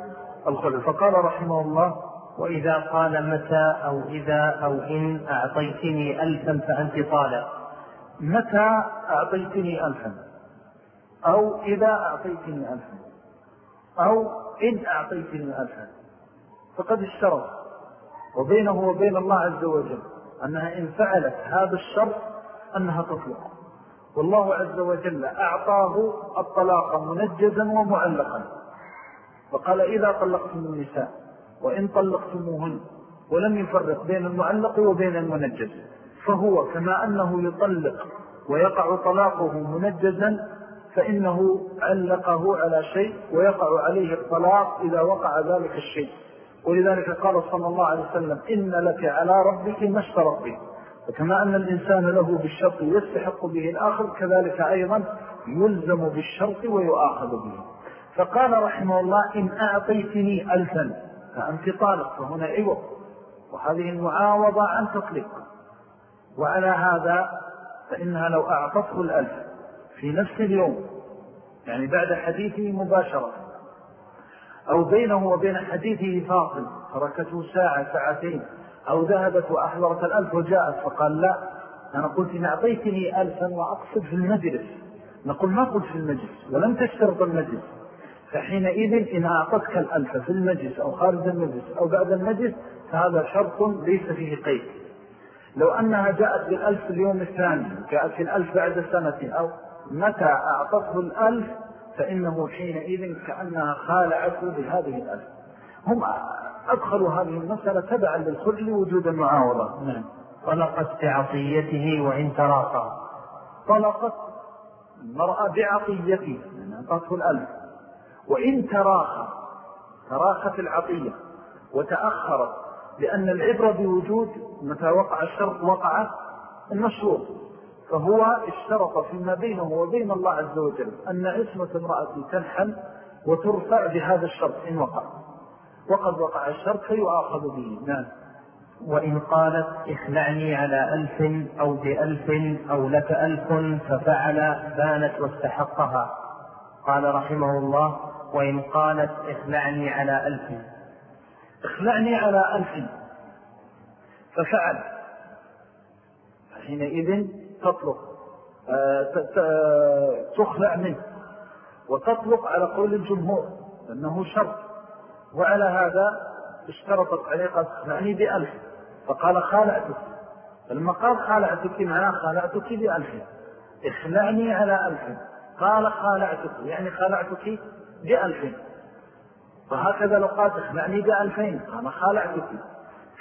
الخلق فقال رحمه الله وإذا قال متى أو إذا أو إن أعطيتني ألفا فأنت طالق. متى أعطيتني ألفا؟ أو إذا أعطيتني ألفا. أو إن أعطيتني ألفا. فقد اشترط. وبينه وبين الله عز وجل أنها إن فعلت هذا الشرط أنها تطلق. والله عز وجل أعطاه الطلاق منجزا ومعلقا. وقال إذا طلقتم النساء وإن طلقتموهن ولم يفرق بين المعلق وبين المنجز فهو كما أنه يطلق ويقع طلاقه منجزا فإنه علقه على شيء ويقع عليه الطلاق إذا وقع ذلك الشيء. ولذلك قال صلى الله عليه وسلم إن لك على ربك ما اشترط به. وكما أن الإنسان له بالشرط يستحق به الآخر كذلك أيضا يلزم بالشرط ويؤاخذ به. فقال رحمه الله إن أعطيتني ألفا فأنت طالق. فهنا عوض وهذه المعاوضة عن تطلق وعلى هذا فإنها لو أعطته الألف في نفس اليوم يعني بعد حديثه مباشرة أو بينه وبين حديثه فاصل تركته ساعة ساعتين. أو ذهبت وأحضرت الألف وجاءت فقال لا أنا قلت إن أعطيتني ألفا وأقصد في المجلس. نقول ما قلت في المجلس؟ ولم تشترط المجلس. فحينئذ إن أعطتك الألف في المجلس أو خارج المجلس أو بعد المجلس فهذا شرط ليس فيه قيد. لو أنها جاءت بالألف اليوم الثاني جاءت في الألف بعد سنة أو متى أعطته الألف فإنه حينئذ كأنها خالعته بهذه الألف هم أدخلوا هذه المسألة تبعا للخلق لوجود المعاوضة نعم. طلقت بعطيته وإن تراقى. طلقت المرأة بعطيته يعني أعطته الألف. وإن تراخى تراخت العطية وتأخرت لأن العبرة بوجود متى وقع الشرط وقع المشروط فهو اشترط فيما بينه وبين الله عز وجل أن اسمة امرأة تنحل وترفع بهذا الشرط. إن وقع. وقد وقع الشرط فيؤاخذ به. نعم. وإن قالت اخلعني على ألف أو بألف أو لك ألف ففعل بانت واستحقها. قال رحمه الله وإن قالت اخلعني على ألف. اخلعني على ألف. ففعل. حينئذ تطلق آه، تخلع منه. وتطلق على قول الجمهور لأنه شرط. وعلى هذا اشترطت عليك اخلعني بألف. فقال خالعتك. فلما قال خالعتك معناه خالعتك بألف. اخلعني على ألف. قال خالعتك يعني خالعتك بألفين وهكذا لو قالت اخلعني بألفين قال خالعتك.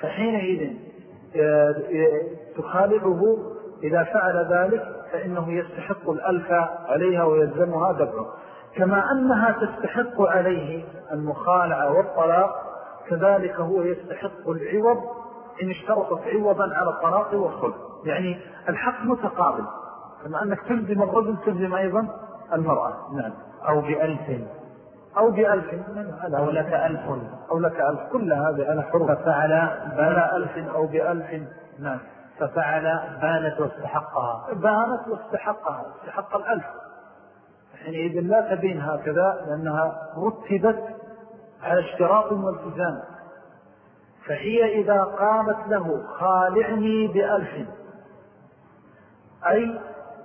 فحينئذ آه، آه، تخالعه إذا فعل ذلك فإنه يستحق الألف عليها ويلزمها دفعه كما أنها تستحق عليه المخالعة والطلاق كذلك هو يستحق العوض إن اشترطت عوضا على الطلاق والخلق يعني الحق متقابل. كما أنك تلزم الرجل تلزم أيضا المرأة. نعم. أو بألف. أو بألف. أو لك ألف. أو لك ألف. كل هذه أنا حروف ففعل بلا ألف أو بألف. نعم. ففعل بانت واستحقها. بانت واستحقها استحق الألف. حينئذ لا تبين هكذا لأنها رتبت على اشتراط والتزام. فهي إذا قامت له خالعني بألف. أي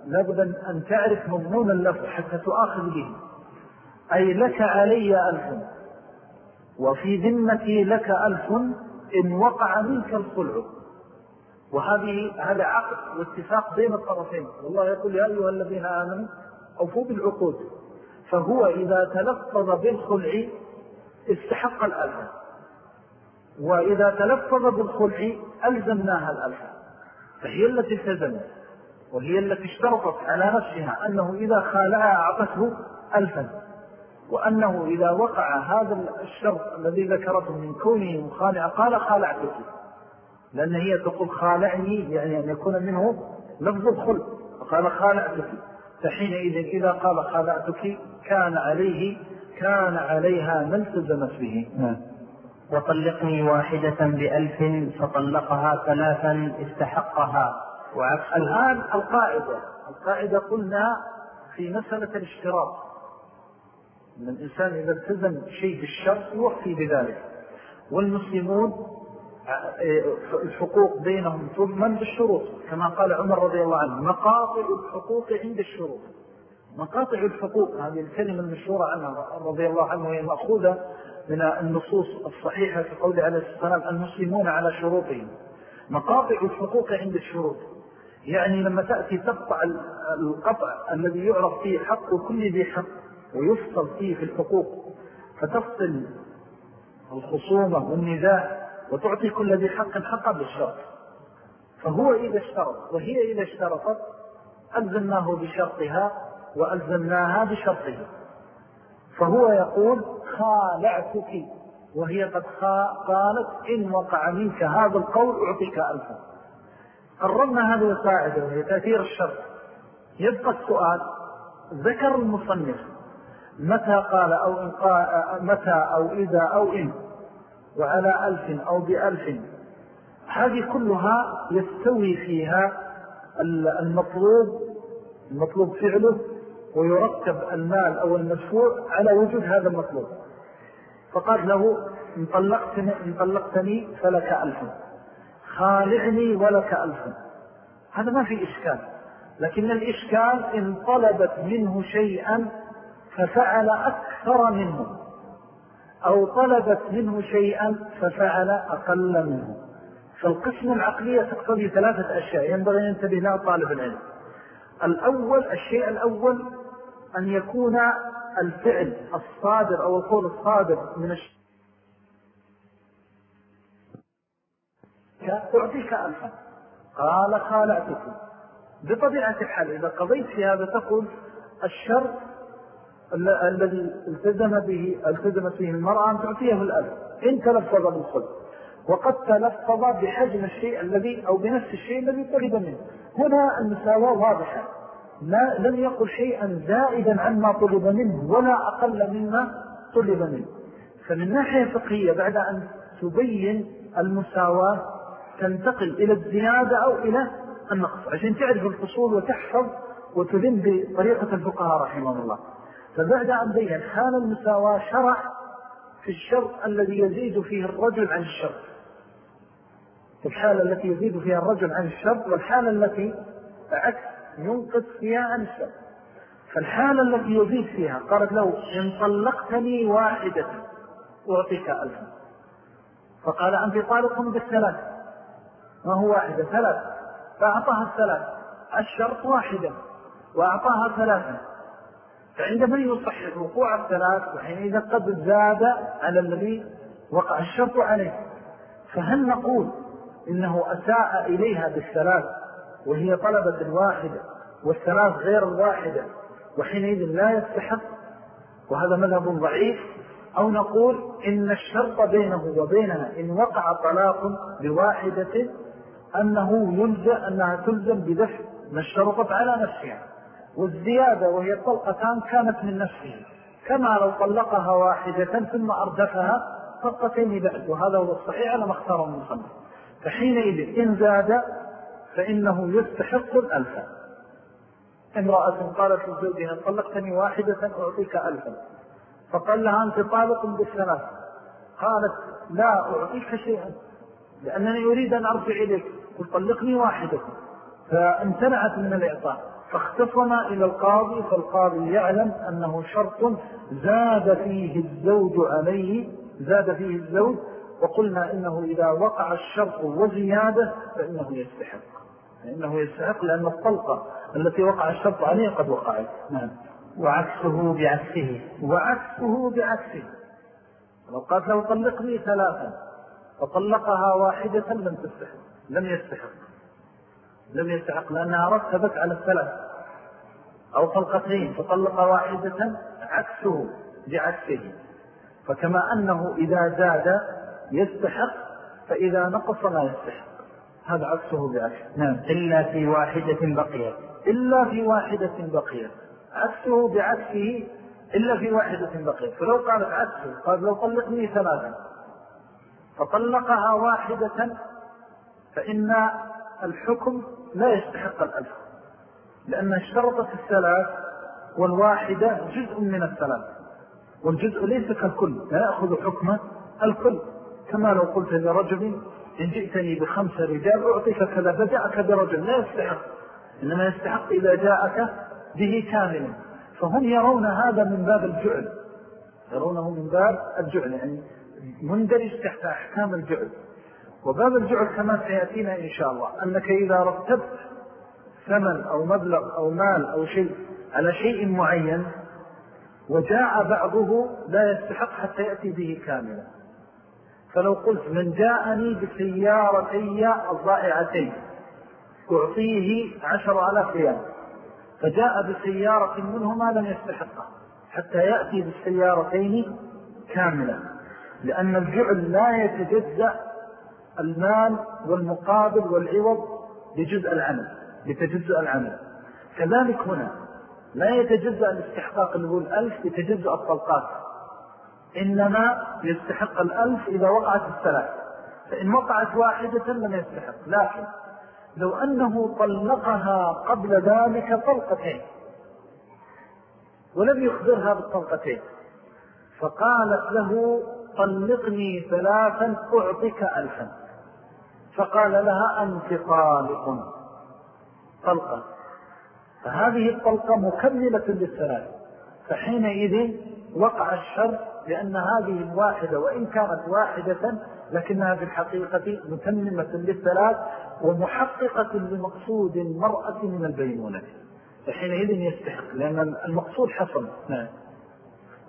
لابد أن تعرف مضمون اللفظ حتى تؤاخذ به. أي لك علي ألف. وفي ذمتي لك ألف إن وقع منك الخلع وهذه هذا عقد واتفاق بين الطرفين. والله يقول يا أيها الذين آمنوا أوفوا بالعقود. فهو إذا تلفظ بالخلع استحق الألف وإذا تلفظ بالخلع ألزمناها الألف فهي التي التزمت وهي التي اشترطت على نفسها أنه إذا خالعها أعطته ألفا. وأنه إذا وقع هذا الشرط الذي ذكرته من كونه مخالع قال خالعتك. لأن هي تقول خالعني يعني أن يكون منه لفظ الخلق. فقال خالعتك. فحينئذ إذا قال خالعتك كان عليه كان عليها ما التزمت به. نعم. وطلقني واحدة بألف فطلقها ثلاثا استحقها. وعكس الآن القاعدة. القاعدة قلنا في مسألة الاشتراط. أن الإنسان إذا التزم شيء بالشرط يوفي بذلك. والمسلمون الحقوق بينهم تضمن بالشروط كما قال عمر رضي الله عنه مقاطع الحقوق عند الشروط. مقاطع الحقوق هذه الكلمة المشهورة عنها رضي الله عنه وهي مأخوذة من النصوص الصحيحة في قول عليه السلام المسلمون على شروطهم. مقاطع الحقوق عند الشروط. يعني لما تأتي تقطع القطع الذي يعرف فيه حق كل ذي حق ويفصل فيه في الحقوق فتفصل الخصومة والنزاع وتعطي كل ذي حق حقا بالشرط. فهو إذا اشترط وهي إذا اشترطت ألزمناه بشرطها وألزمناها بشرطه. فهو يقول خالعتك وهي قد قالت إن وقع منك هذا القول أعطيك ألفا. قررنا هذه القاعدة وهي تأثير الشرط. يبقى السؤال ذكر المصنف متى قال أو إن قال متى أو إذا أو إن. وعلى ألف أو بألف. هذه كلها يستوي فيها المطلوب المطلوب فعله ويركب المال أو المدفوع على وجود هذا المطلوب. فقال له إن طلقتني, إن طلقتني فلك ألف. خالعني ولك ألف. هذا ما في إشكال. لكن الإشكال إن طلبت منه شيئا ففعل أكثر منه. أو طلبت منه شيئا ففعل أقل منه. فالقسم العقلية تقتضي ثلاثة أشياء. ينبغي أن ينتبه لها طالب العلم. الأول الشيء الأول أن يكون الفعل الصادر أو القول الصادر من الشيء. تعطيك ألفا. قال خالعتكم بطبيعة الحال إذا قضيت في هذا تقول الشر الذي التزم به التزمت به المرأة أن تعطيه الألف إن تلفظ بالخلق وقد تلفظ بحجم الشيء الذي أو بنفس الشيء الذي طلب منه. هنا المساواة واضحة. لا لم يقل شيئا زائدا عما طلب منه ولا أقل مما طلب منه. فمن ناحية فقهية بعد أن تبين المساواة تنتقل إلى الزيادة أو إلى النقص. عشان تعرف الفصول وتحفظ وتلم بطريقة الفقهاء رحمه الله. فبعد أن بين حال المساواة شرع في الشرط الذي يزيد فيه الرجل عن الشرط. الحالة التي يزيد فيها الرجل عن الشرط والحالة التي عكس ينقص فيها عن الشرط. فالحالة التي يزيد فيها قالت له إن طلقتني واحدة أعطيك ألفا فقال أنت طالق بالثلاث. ما هو واحدة؟ ثلاث. فأعطاها الثلاث. الشرط واحدة. وأعطاها ثلاثة. فعندما يصحح وقوع الثلاث وحينئذ قد زاد على الذي وقع الشرط عليه. فهل نقول إنه أساء إليها بالثلاث وهي طلبة الواحدة والثلاث غير الواحدة وحينئذ لا يستحق؟ وهذا مذهب ضعيف. أو نقول إن الشرط بينه وبينها إن وقع طلاق بواحدة أنه يلزم أنها تلزم بدفع ما اشترطت على نفسها. والزيادة وهي الطلقتان كانت من نفسه. كما لو طلقها واحدة ثم أردفها طلقتين بعد. وهذا هو الصحيح على ما اختار المصنف فحينئذ إن زاد فإنه يستحق الألفا امرأة قالت لزوجها طلقتني واحدة أعطيك ألفا. فقال لها أنت طالق بالثلاث. قالت لا أعطيك شيئا لأنني أريد أن أرجع إليك. قل طلقني واحدة. فامتنعت من الإعطاء. فاختصم إلى القاضي فالقاضي يعلم أنه شرط زاد فيه الزوج عليه زاد فيه الزوج وقلنا إنه إذا وقع الشرط وزيادة فإنه يستحق. فإنه يستحق لأن الطلقة التي وقع الشرط عليه قد وقعت. نعم. وعكسه بعكسه. وعكسه بعكسه. لو قالت له طلقني ثلاثا فطلقها واحدة لم تستحق لم يستحق. لم يستحق لأنها رتبت على الثلاث أو طلقتين فطلق واحدة عكسه بعكسه. فكما أنه إذا زاد يستحق فإذا نقص لا يستحق. هذا عكسه بعكسه نعم. إلا في واحدة بقيت. إلا في واحدة بقيت. عكسه بعكسه إلا في واحدة بقيت. فلو قالت عكسه قال لو طلقني ثلاثا فطلقها واحدة فإن الحكم لا يستحق الألف لأن اشترطت الثلاث والواحدة جزء من الثلاث والجزء ليس كالكل لا يأخذ حكمة الكل. كما لو قلت لرجل إن جئتني بخمسة رجال أعطيك كذا فجاءك برجل. لا يستحق إنما يستحق إذا جاءك به كاملا فهم يرون هذا من باب الجعل يرونه من باب الجعل يعني مندرج تحت أحكام الجعل. وباب الجعل كما سيأتينا إن شاء الله. أنك إذا رتبت ثمن أو مبلغ أو مال أو شيء على شيء معين وجاء بعضه لا يستحق حتى يأتي به كاملا. فلو قلت من جاءني بسيارتي الضائعتين أعطيه عشر ألاف ريال. فجاء بسيارة منهما لم يستحقه حتى يأتي بالسيارتين كاملة لأن الجعل لا يتجزأ المال والمقابل والعوض لجزء العمل لتجزء العمل. كذلك هنا لا يتجزأ الاستحقاق اللي هو الألف لتجزأ الطلقات. إنما يستحق الألف إذا وقعت الثلاث. فإن وقعت واحدة لم يستحق. لكن لو أنه طلقها قبل ذلك طلقتين ولم يخبرها بالطلقتين فقالت له طلقني ثلاثا أعطيك ألفا. فقال لها أنت طالق. طلقة. فهذه الطلقة مكملة للثلاث فحينئذ وقع الشر لأن هذه الواحدة وإن كانت واحدة لكنها في الحقيقة متممة للثلاث ومحققة لمقصود المرأة من البينونة. فحينئذ يستحق لأن المقصود حصل. نعم.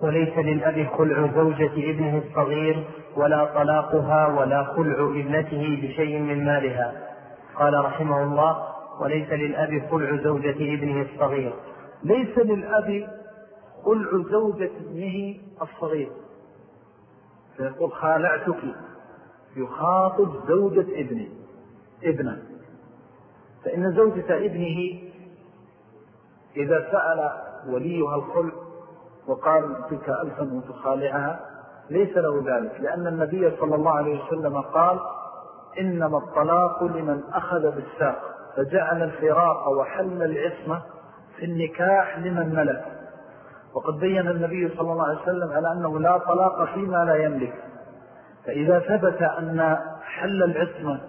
وليس للأب خلع زوجة ابنه الصغير ولا طلاقها ولا خلع ابنته بشيء من مالها. قال رحمه الله وليس للأب خلع زوجة ابنه الصغير. ليس للأب خلع زوجة ابنه الصغير. فيقول خالعتك. يخاطب زوجة ابنه ابنه. فإن زوجة ابنه إذا سأل وليها الخلع وقال تلك ألفا وتخالعها ليس له ذلك. لأن النبي صلى الله عليه وسلم قال إنما الطلاق لمن أخذ بالساق. فجعل الفراق وحل العصمة في النكاح لمن ملك. وقد بين النبي صلى الله عليه وسلم على أنه لا طلاق فيما لا يملك. فإذا ثبت أن حل العصمة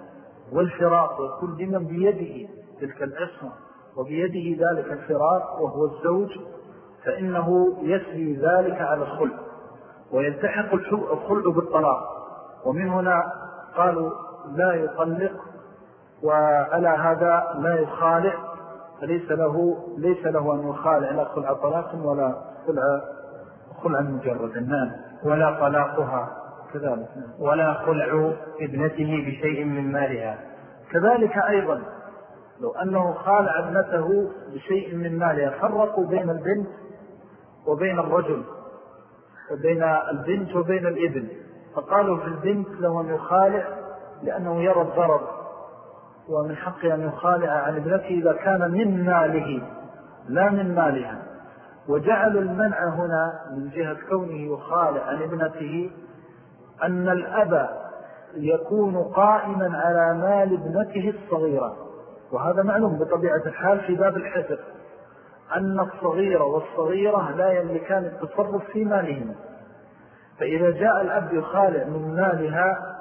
والفراق يكون لمن بيده تلك العصمة وبيده ذلك الفراق وهو الزوج فإنه يسري ذلك على الخلق. ويلتحق الخلق بالطلاق. ومن هنا قالوا لا يطلق وعلى هذا لا يخالع فليس له ليس له أن يخالع لا خلع طلاق ولا خلع خلع مجرد نعم ولا طلاقها كذلك. ولا خلع ابنته بشيء من مالها. كذلك أيضا لو أنه خالع ابنته بشيء من مالها فرقوا بين البنت وبين الرجل. وبين البنت وبين الإبن. فقالوا في البنت لو أن يخالع لأنه يرى الضرر ومن حقه أن يخالع عن ابنته إذا كان من ماله لا من مالها. وجعل المنع هنا من جهة كونه يخالع عن ابنته أن الأب يكون قائما على مال ابنته الصغيرة. وهذا معلوم بطبيعة الحال في باب الحسر أن الصغيرة والصغيرة لا يملكان التصرف في مالهما. فإذا جاء الأب يخالع من مالها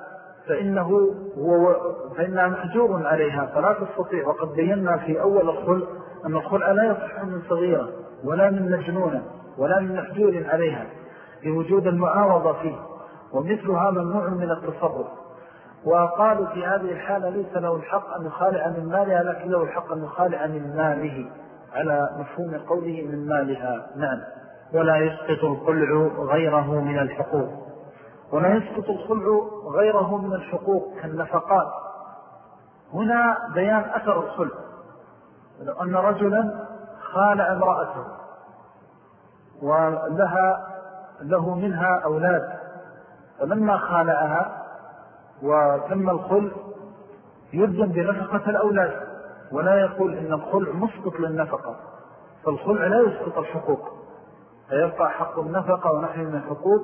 فإنه هو فإنها محجور عليها فلا تستطيع. وقد بينا في أول الخلق أن الخلع لا يصح من صغيرة ولا من مجنونة ولا من محجور عليها لوجود المعارضة فيه ومثل هذا النوع من التصرف. وقالوا في هذه الحالة ليس له الحق أن يخالع من مالها لكن له الحق أن يخالع من ماله. على مفهوم قوله من مالها نعم ولا يسقط الخلع غيره من الحقوق. ولا يسقط الخلع غيره من الحقوق كالنفقات. هنا بيان أثر الخلع أن رجلا خالع امرأته ولها له منها أولاد. فلما خالعها وتم الخلع يبدن بنفقة الأولاد. ولا يقول إن الخلع مسقط للنفقة فالخلع لا يسقط الحقوق. فيبقى حق النفقة ونحن من الحقوق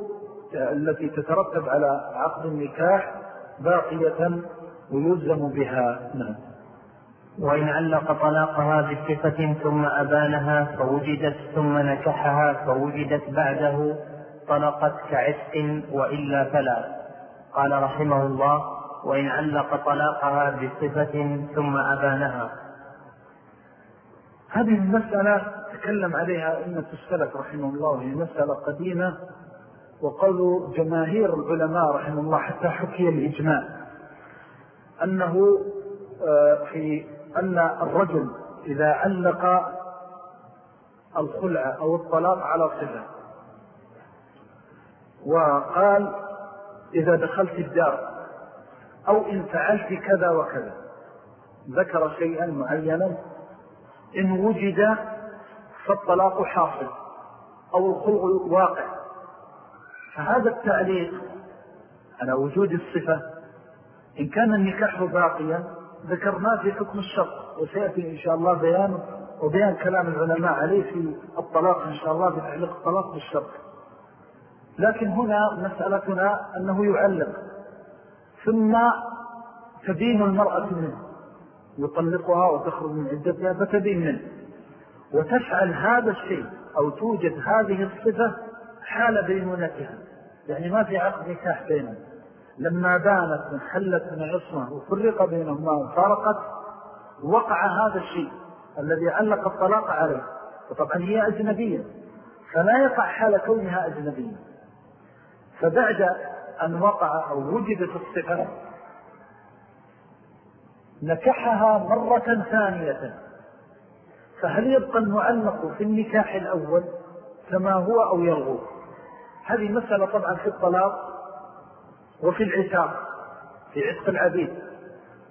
التي تترتب على عقد النكاح باقية ويلزم بها. نعم. وإن علق طلاقها بصفة ثم أبانها فوجدت ثم نكحها فوجدت بعده طلقت كعشق وإلا فلا. قال رحمه الله وإن علق طلاقها بصفة ثم أبانها. هذه المسألة تكلم عليها أئمة السلف رحمه الله. هي مسألة قديمة وقالوا جماهير العلماء رحمه الله حتى حكي الإجماع أنه آه، في أن الرجل إذا علق الخلع أو الطلاق على صفة وقال إذا دخلت الدار أو إن فعلت كذا وكذا. ذكر شيئا معينا. إن وجد فالطلاق حاصل أو الخلق واقع. فهذا التعليق على وجود الصفة. إن كان النكاح باقيا ذكرناه في حكم الشرط وسيأتي إن شاء الله بيان وبيان كلام العلماء عليه في الطلاق إن شاء الله بتعليق الطلاق بالشرط لكن هنا مسألتنا أنه يعلق ثم تدين المرأة منه. يطلقها وتخرج من عدتها فتدين منه. وتفعل هذا الشيء أو توجد هذه الصفة حال بينونتها. يعني ما في عقد نكاح بينهم. لما بانت من حلت من عصمة وفرق بينهما وفارقت وقع هذا الشيء الذي علق الطلاق عليه. وطبعا هي أجنبية. فلا يقع حال كونها أجنبية. فبعد أن وقع أو وجدت الصفة. نكحها مرة ثانية. فهل يبقى المعلق في النكاح الأول كما هو أو يلغو هذه مسألة طبعا في الطلاق وفي العتاق في عتق العبيد.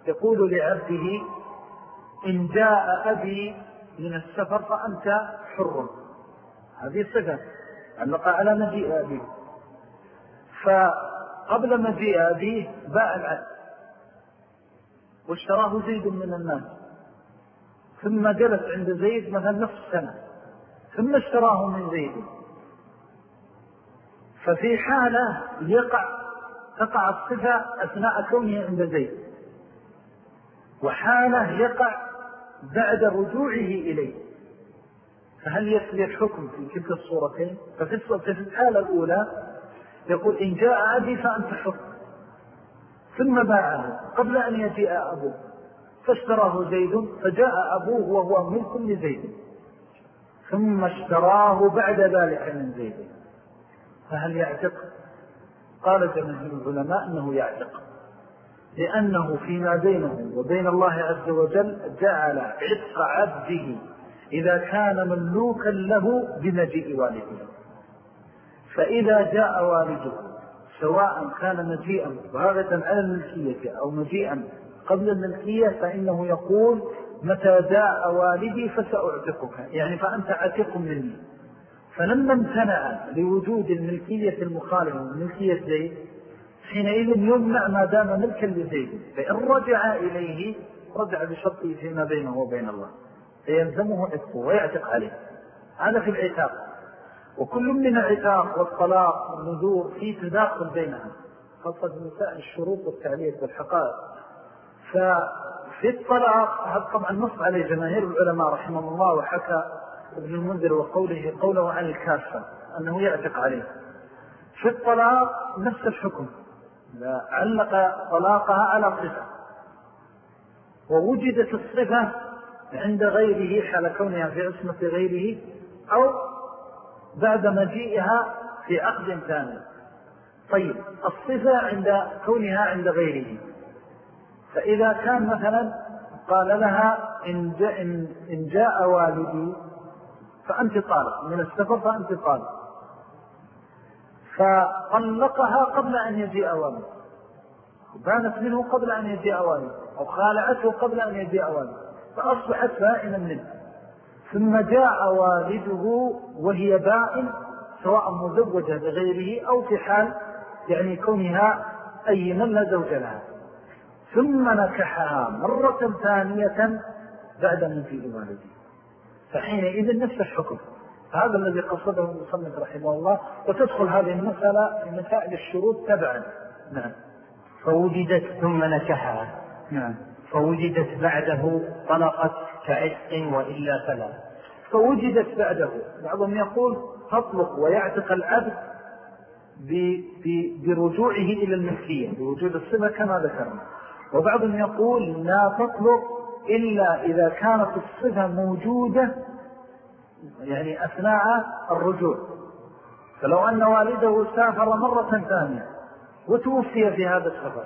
يقول لعبده إن جاء أبي من السفر فأنت حر. هذه الصفة علق على مجيء أبيه فقبل مجيء أبيه باع العبد واشتراه زيد من الناس. ثم جلس عند زيد مثلا نصف سنة. ثم اشتراه من زيد. ففي حالة يقع تقع الصفة أثناء كونه عند زيد. وحالة يقع بعد رجوعه إليه. فهل يسلي الحكم في تلك الصورتين؟ ففي الحالة الأولى يقول إن جاء أبي فأنت حكم ثم باعه قبل أن يجيء أبوه. فاشتراه زيد فجاء أبوه وهو ملك لزيد ثم اشتراه بعد ذلك من زيد. فهل يعتق؟ قال جماهير العلماء أنه يعتق. لأنه فيما بينه وبين الله عز وجل جعل عتق عبده إذا كان مملوكا له بمجيء والده. فإذا جاء والده سواء كان مجيئا راغة على الملكية أو مجيئا قبل الملكية فإنه يقول متى جاء والدي فسأعتقك يعني فأنت عتق مني. فلما امتنع لوجود الملكية المخالفة ملكية زيد حينئذ يمنع ما دام ملكا لزيد. فإن رجع إليه رجع بشرطه فيما بينه وبين الله فيلزمه عتقه ويعتق عليه. هذا في العتاق. وكل من العتاق والطلاق والنذور في تداخل بينها خاصة مسائل الشروط والتعليق والحقائق. ففي الطلاق هذا طبعا نص عليه جماهير العلماء رحمه الله وحكى ابن المنذر وقوله قوله عن الكافة أنه يعتق عليه. في الطلاق نفس الحكم. علق طلاقها على صفة ووجدت الصفة عند غيره حال كونها في عصمة غيره أو بعد مجيئها في عقد ثاني. طيب الصفة عند كونها عند غيره. فإذا كان مثلا قال لها إن جاء, إن جاء والدي فأنت طالق. من السفر فأنت طالق. فطلقها قبل أن يجيء والد بانت منه قبل أن يجيء والد أو خالعته قبل أن يجيء والد فأصبحت فائنا منه. ثم جاء والده وهي بائن سواء مزوجة لغيره أو في حال يعني كونها أي من لا زوج لها ثم نكحها مرة ثانية بعد من في والده. فحينئذ نفس الحكم. هذا الذي قصده المصنف رحمه الله وتدخل هذه المسألة في مسائل الشروط تبعا. نعم. فوجدت ثم نكحها. نعم. فوجدت بعده طلقت كعشق وإلا فلا. فوجدت بعده. بعضهم يقول تطلق ويعتق العبد برجوعه إلى الملكية بوجود الصفة كما ذكرنا. وبعضهم يقول لا تطلق إلا إذا كانت الصفة موجودة يعني أثناء الرجوع. فلو أن والده سافر مرة ثانية وتوفي في هذا السفر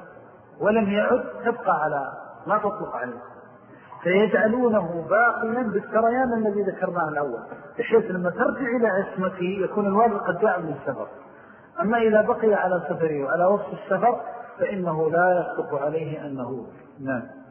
ولم يعد تبقى على ما تطلق عليه. فيجعلونه باقيا بالسريان الذي ذكرناه الأول بحيث لما ترجع إلى عصمته يكون الوالد قد جاء من السفر أما إذا بقي على سفره وعلى وصف السفر فإنه لا يصدق عليه أنه نام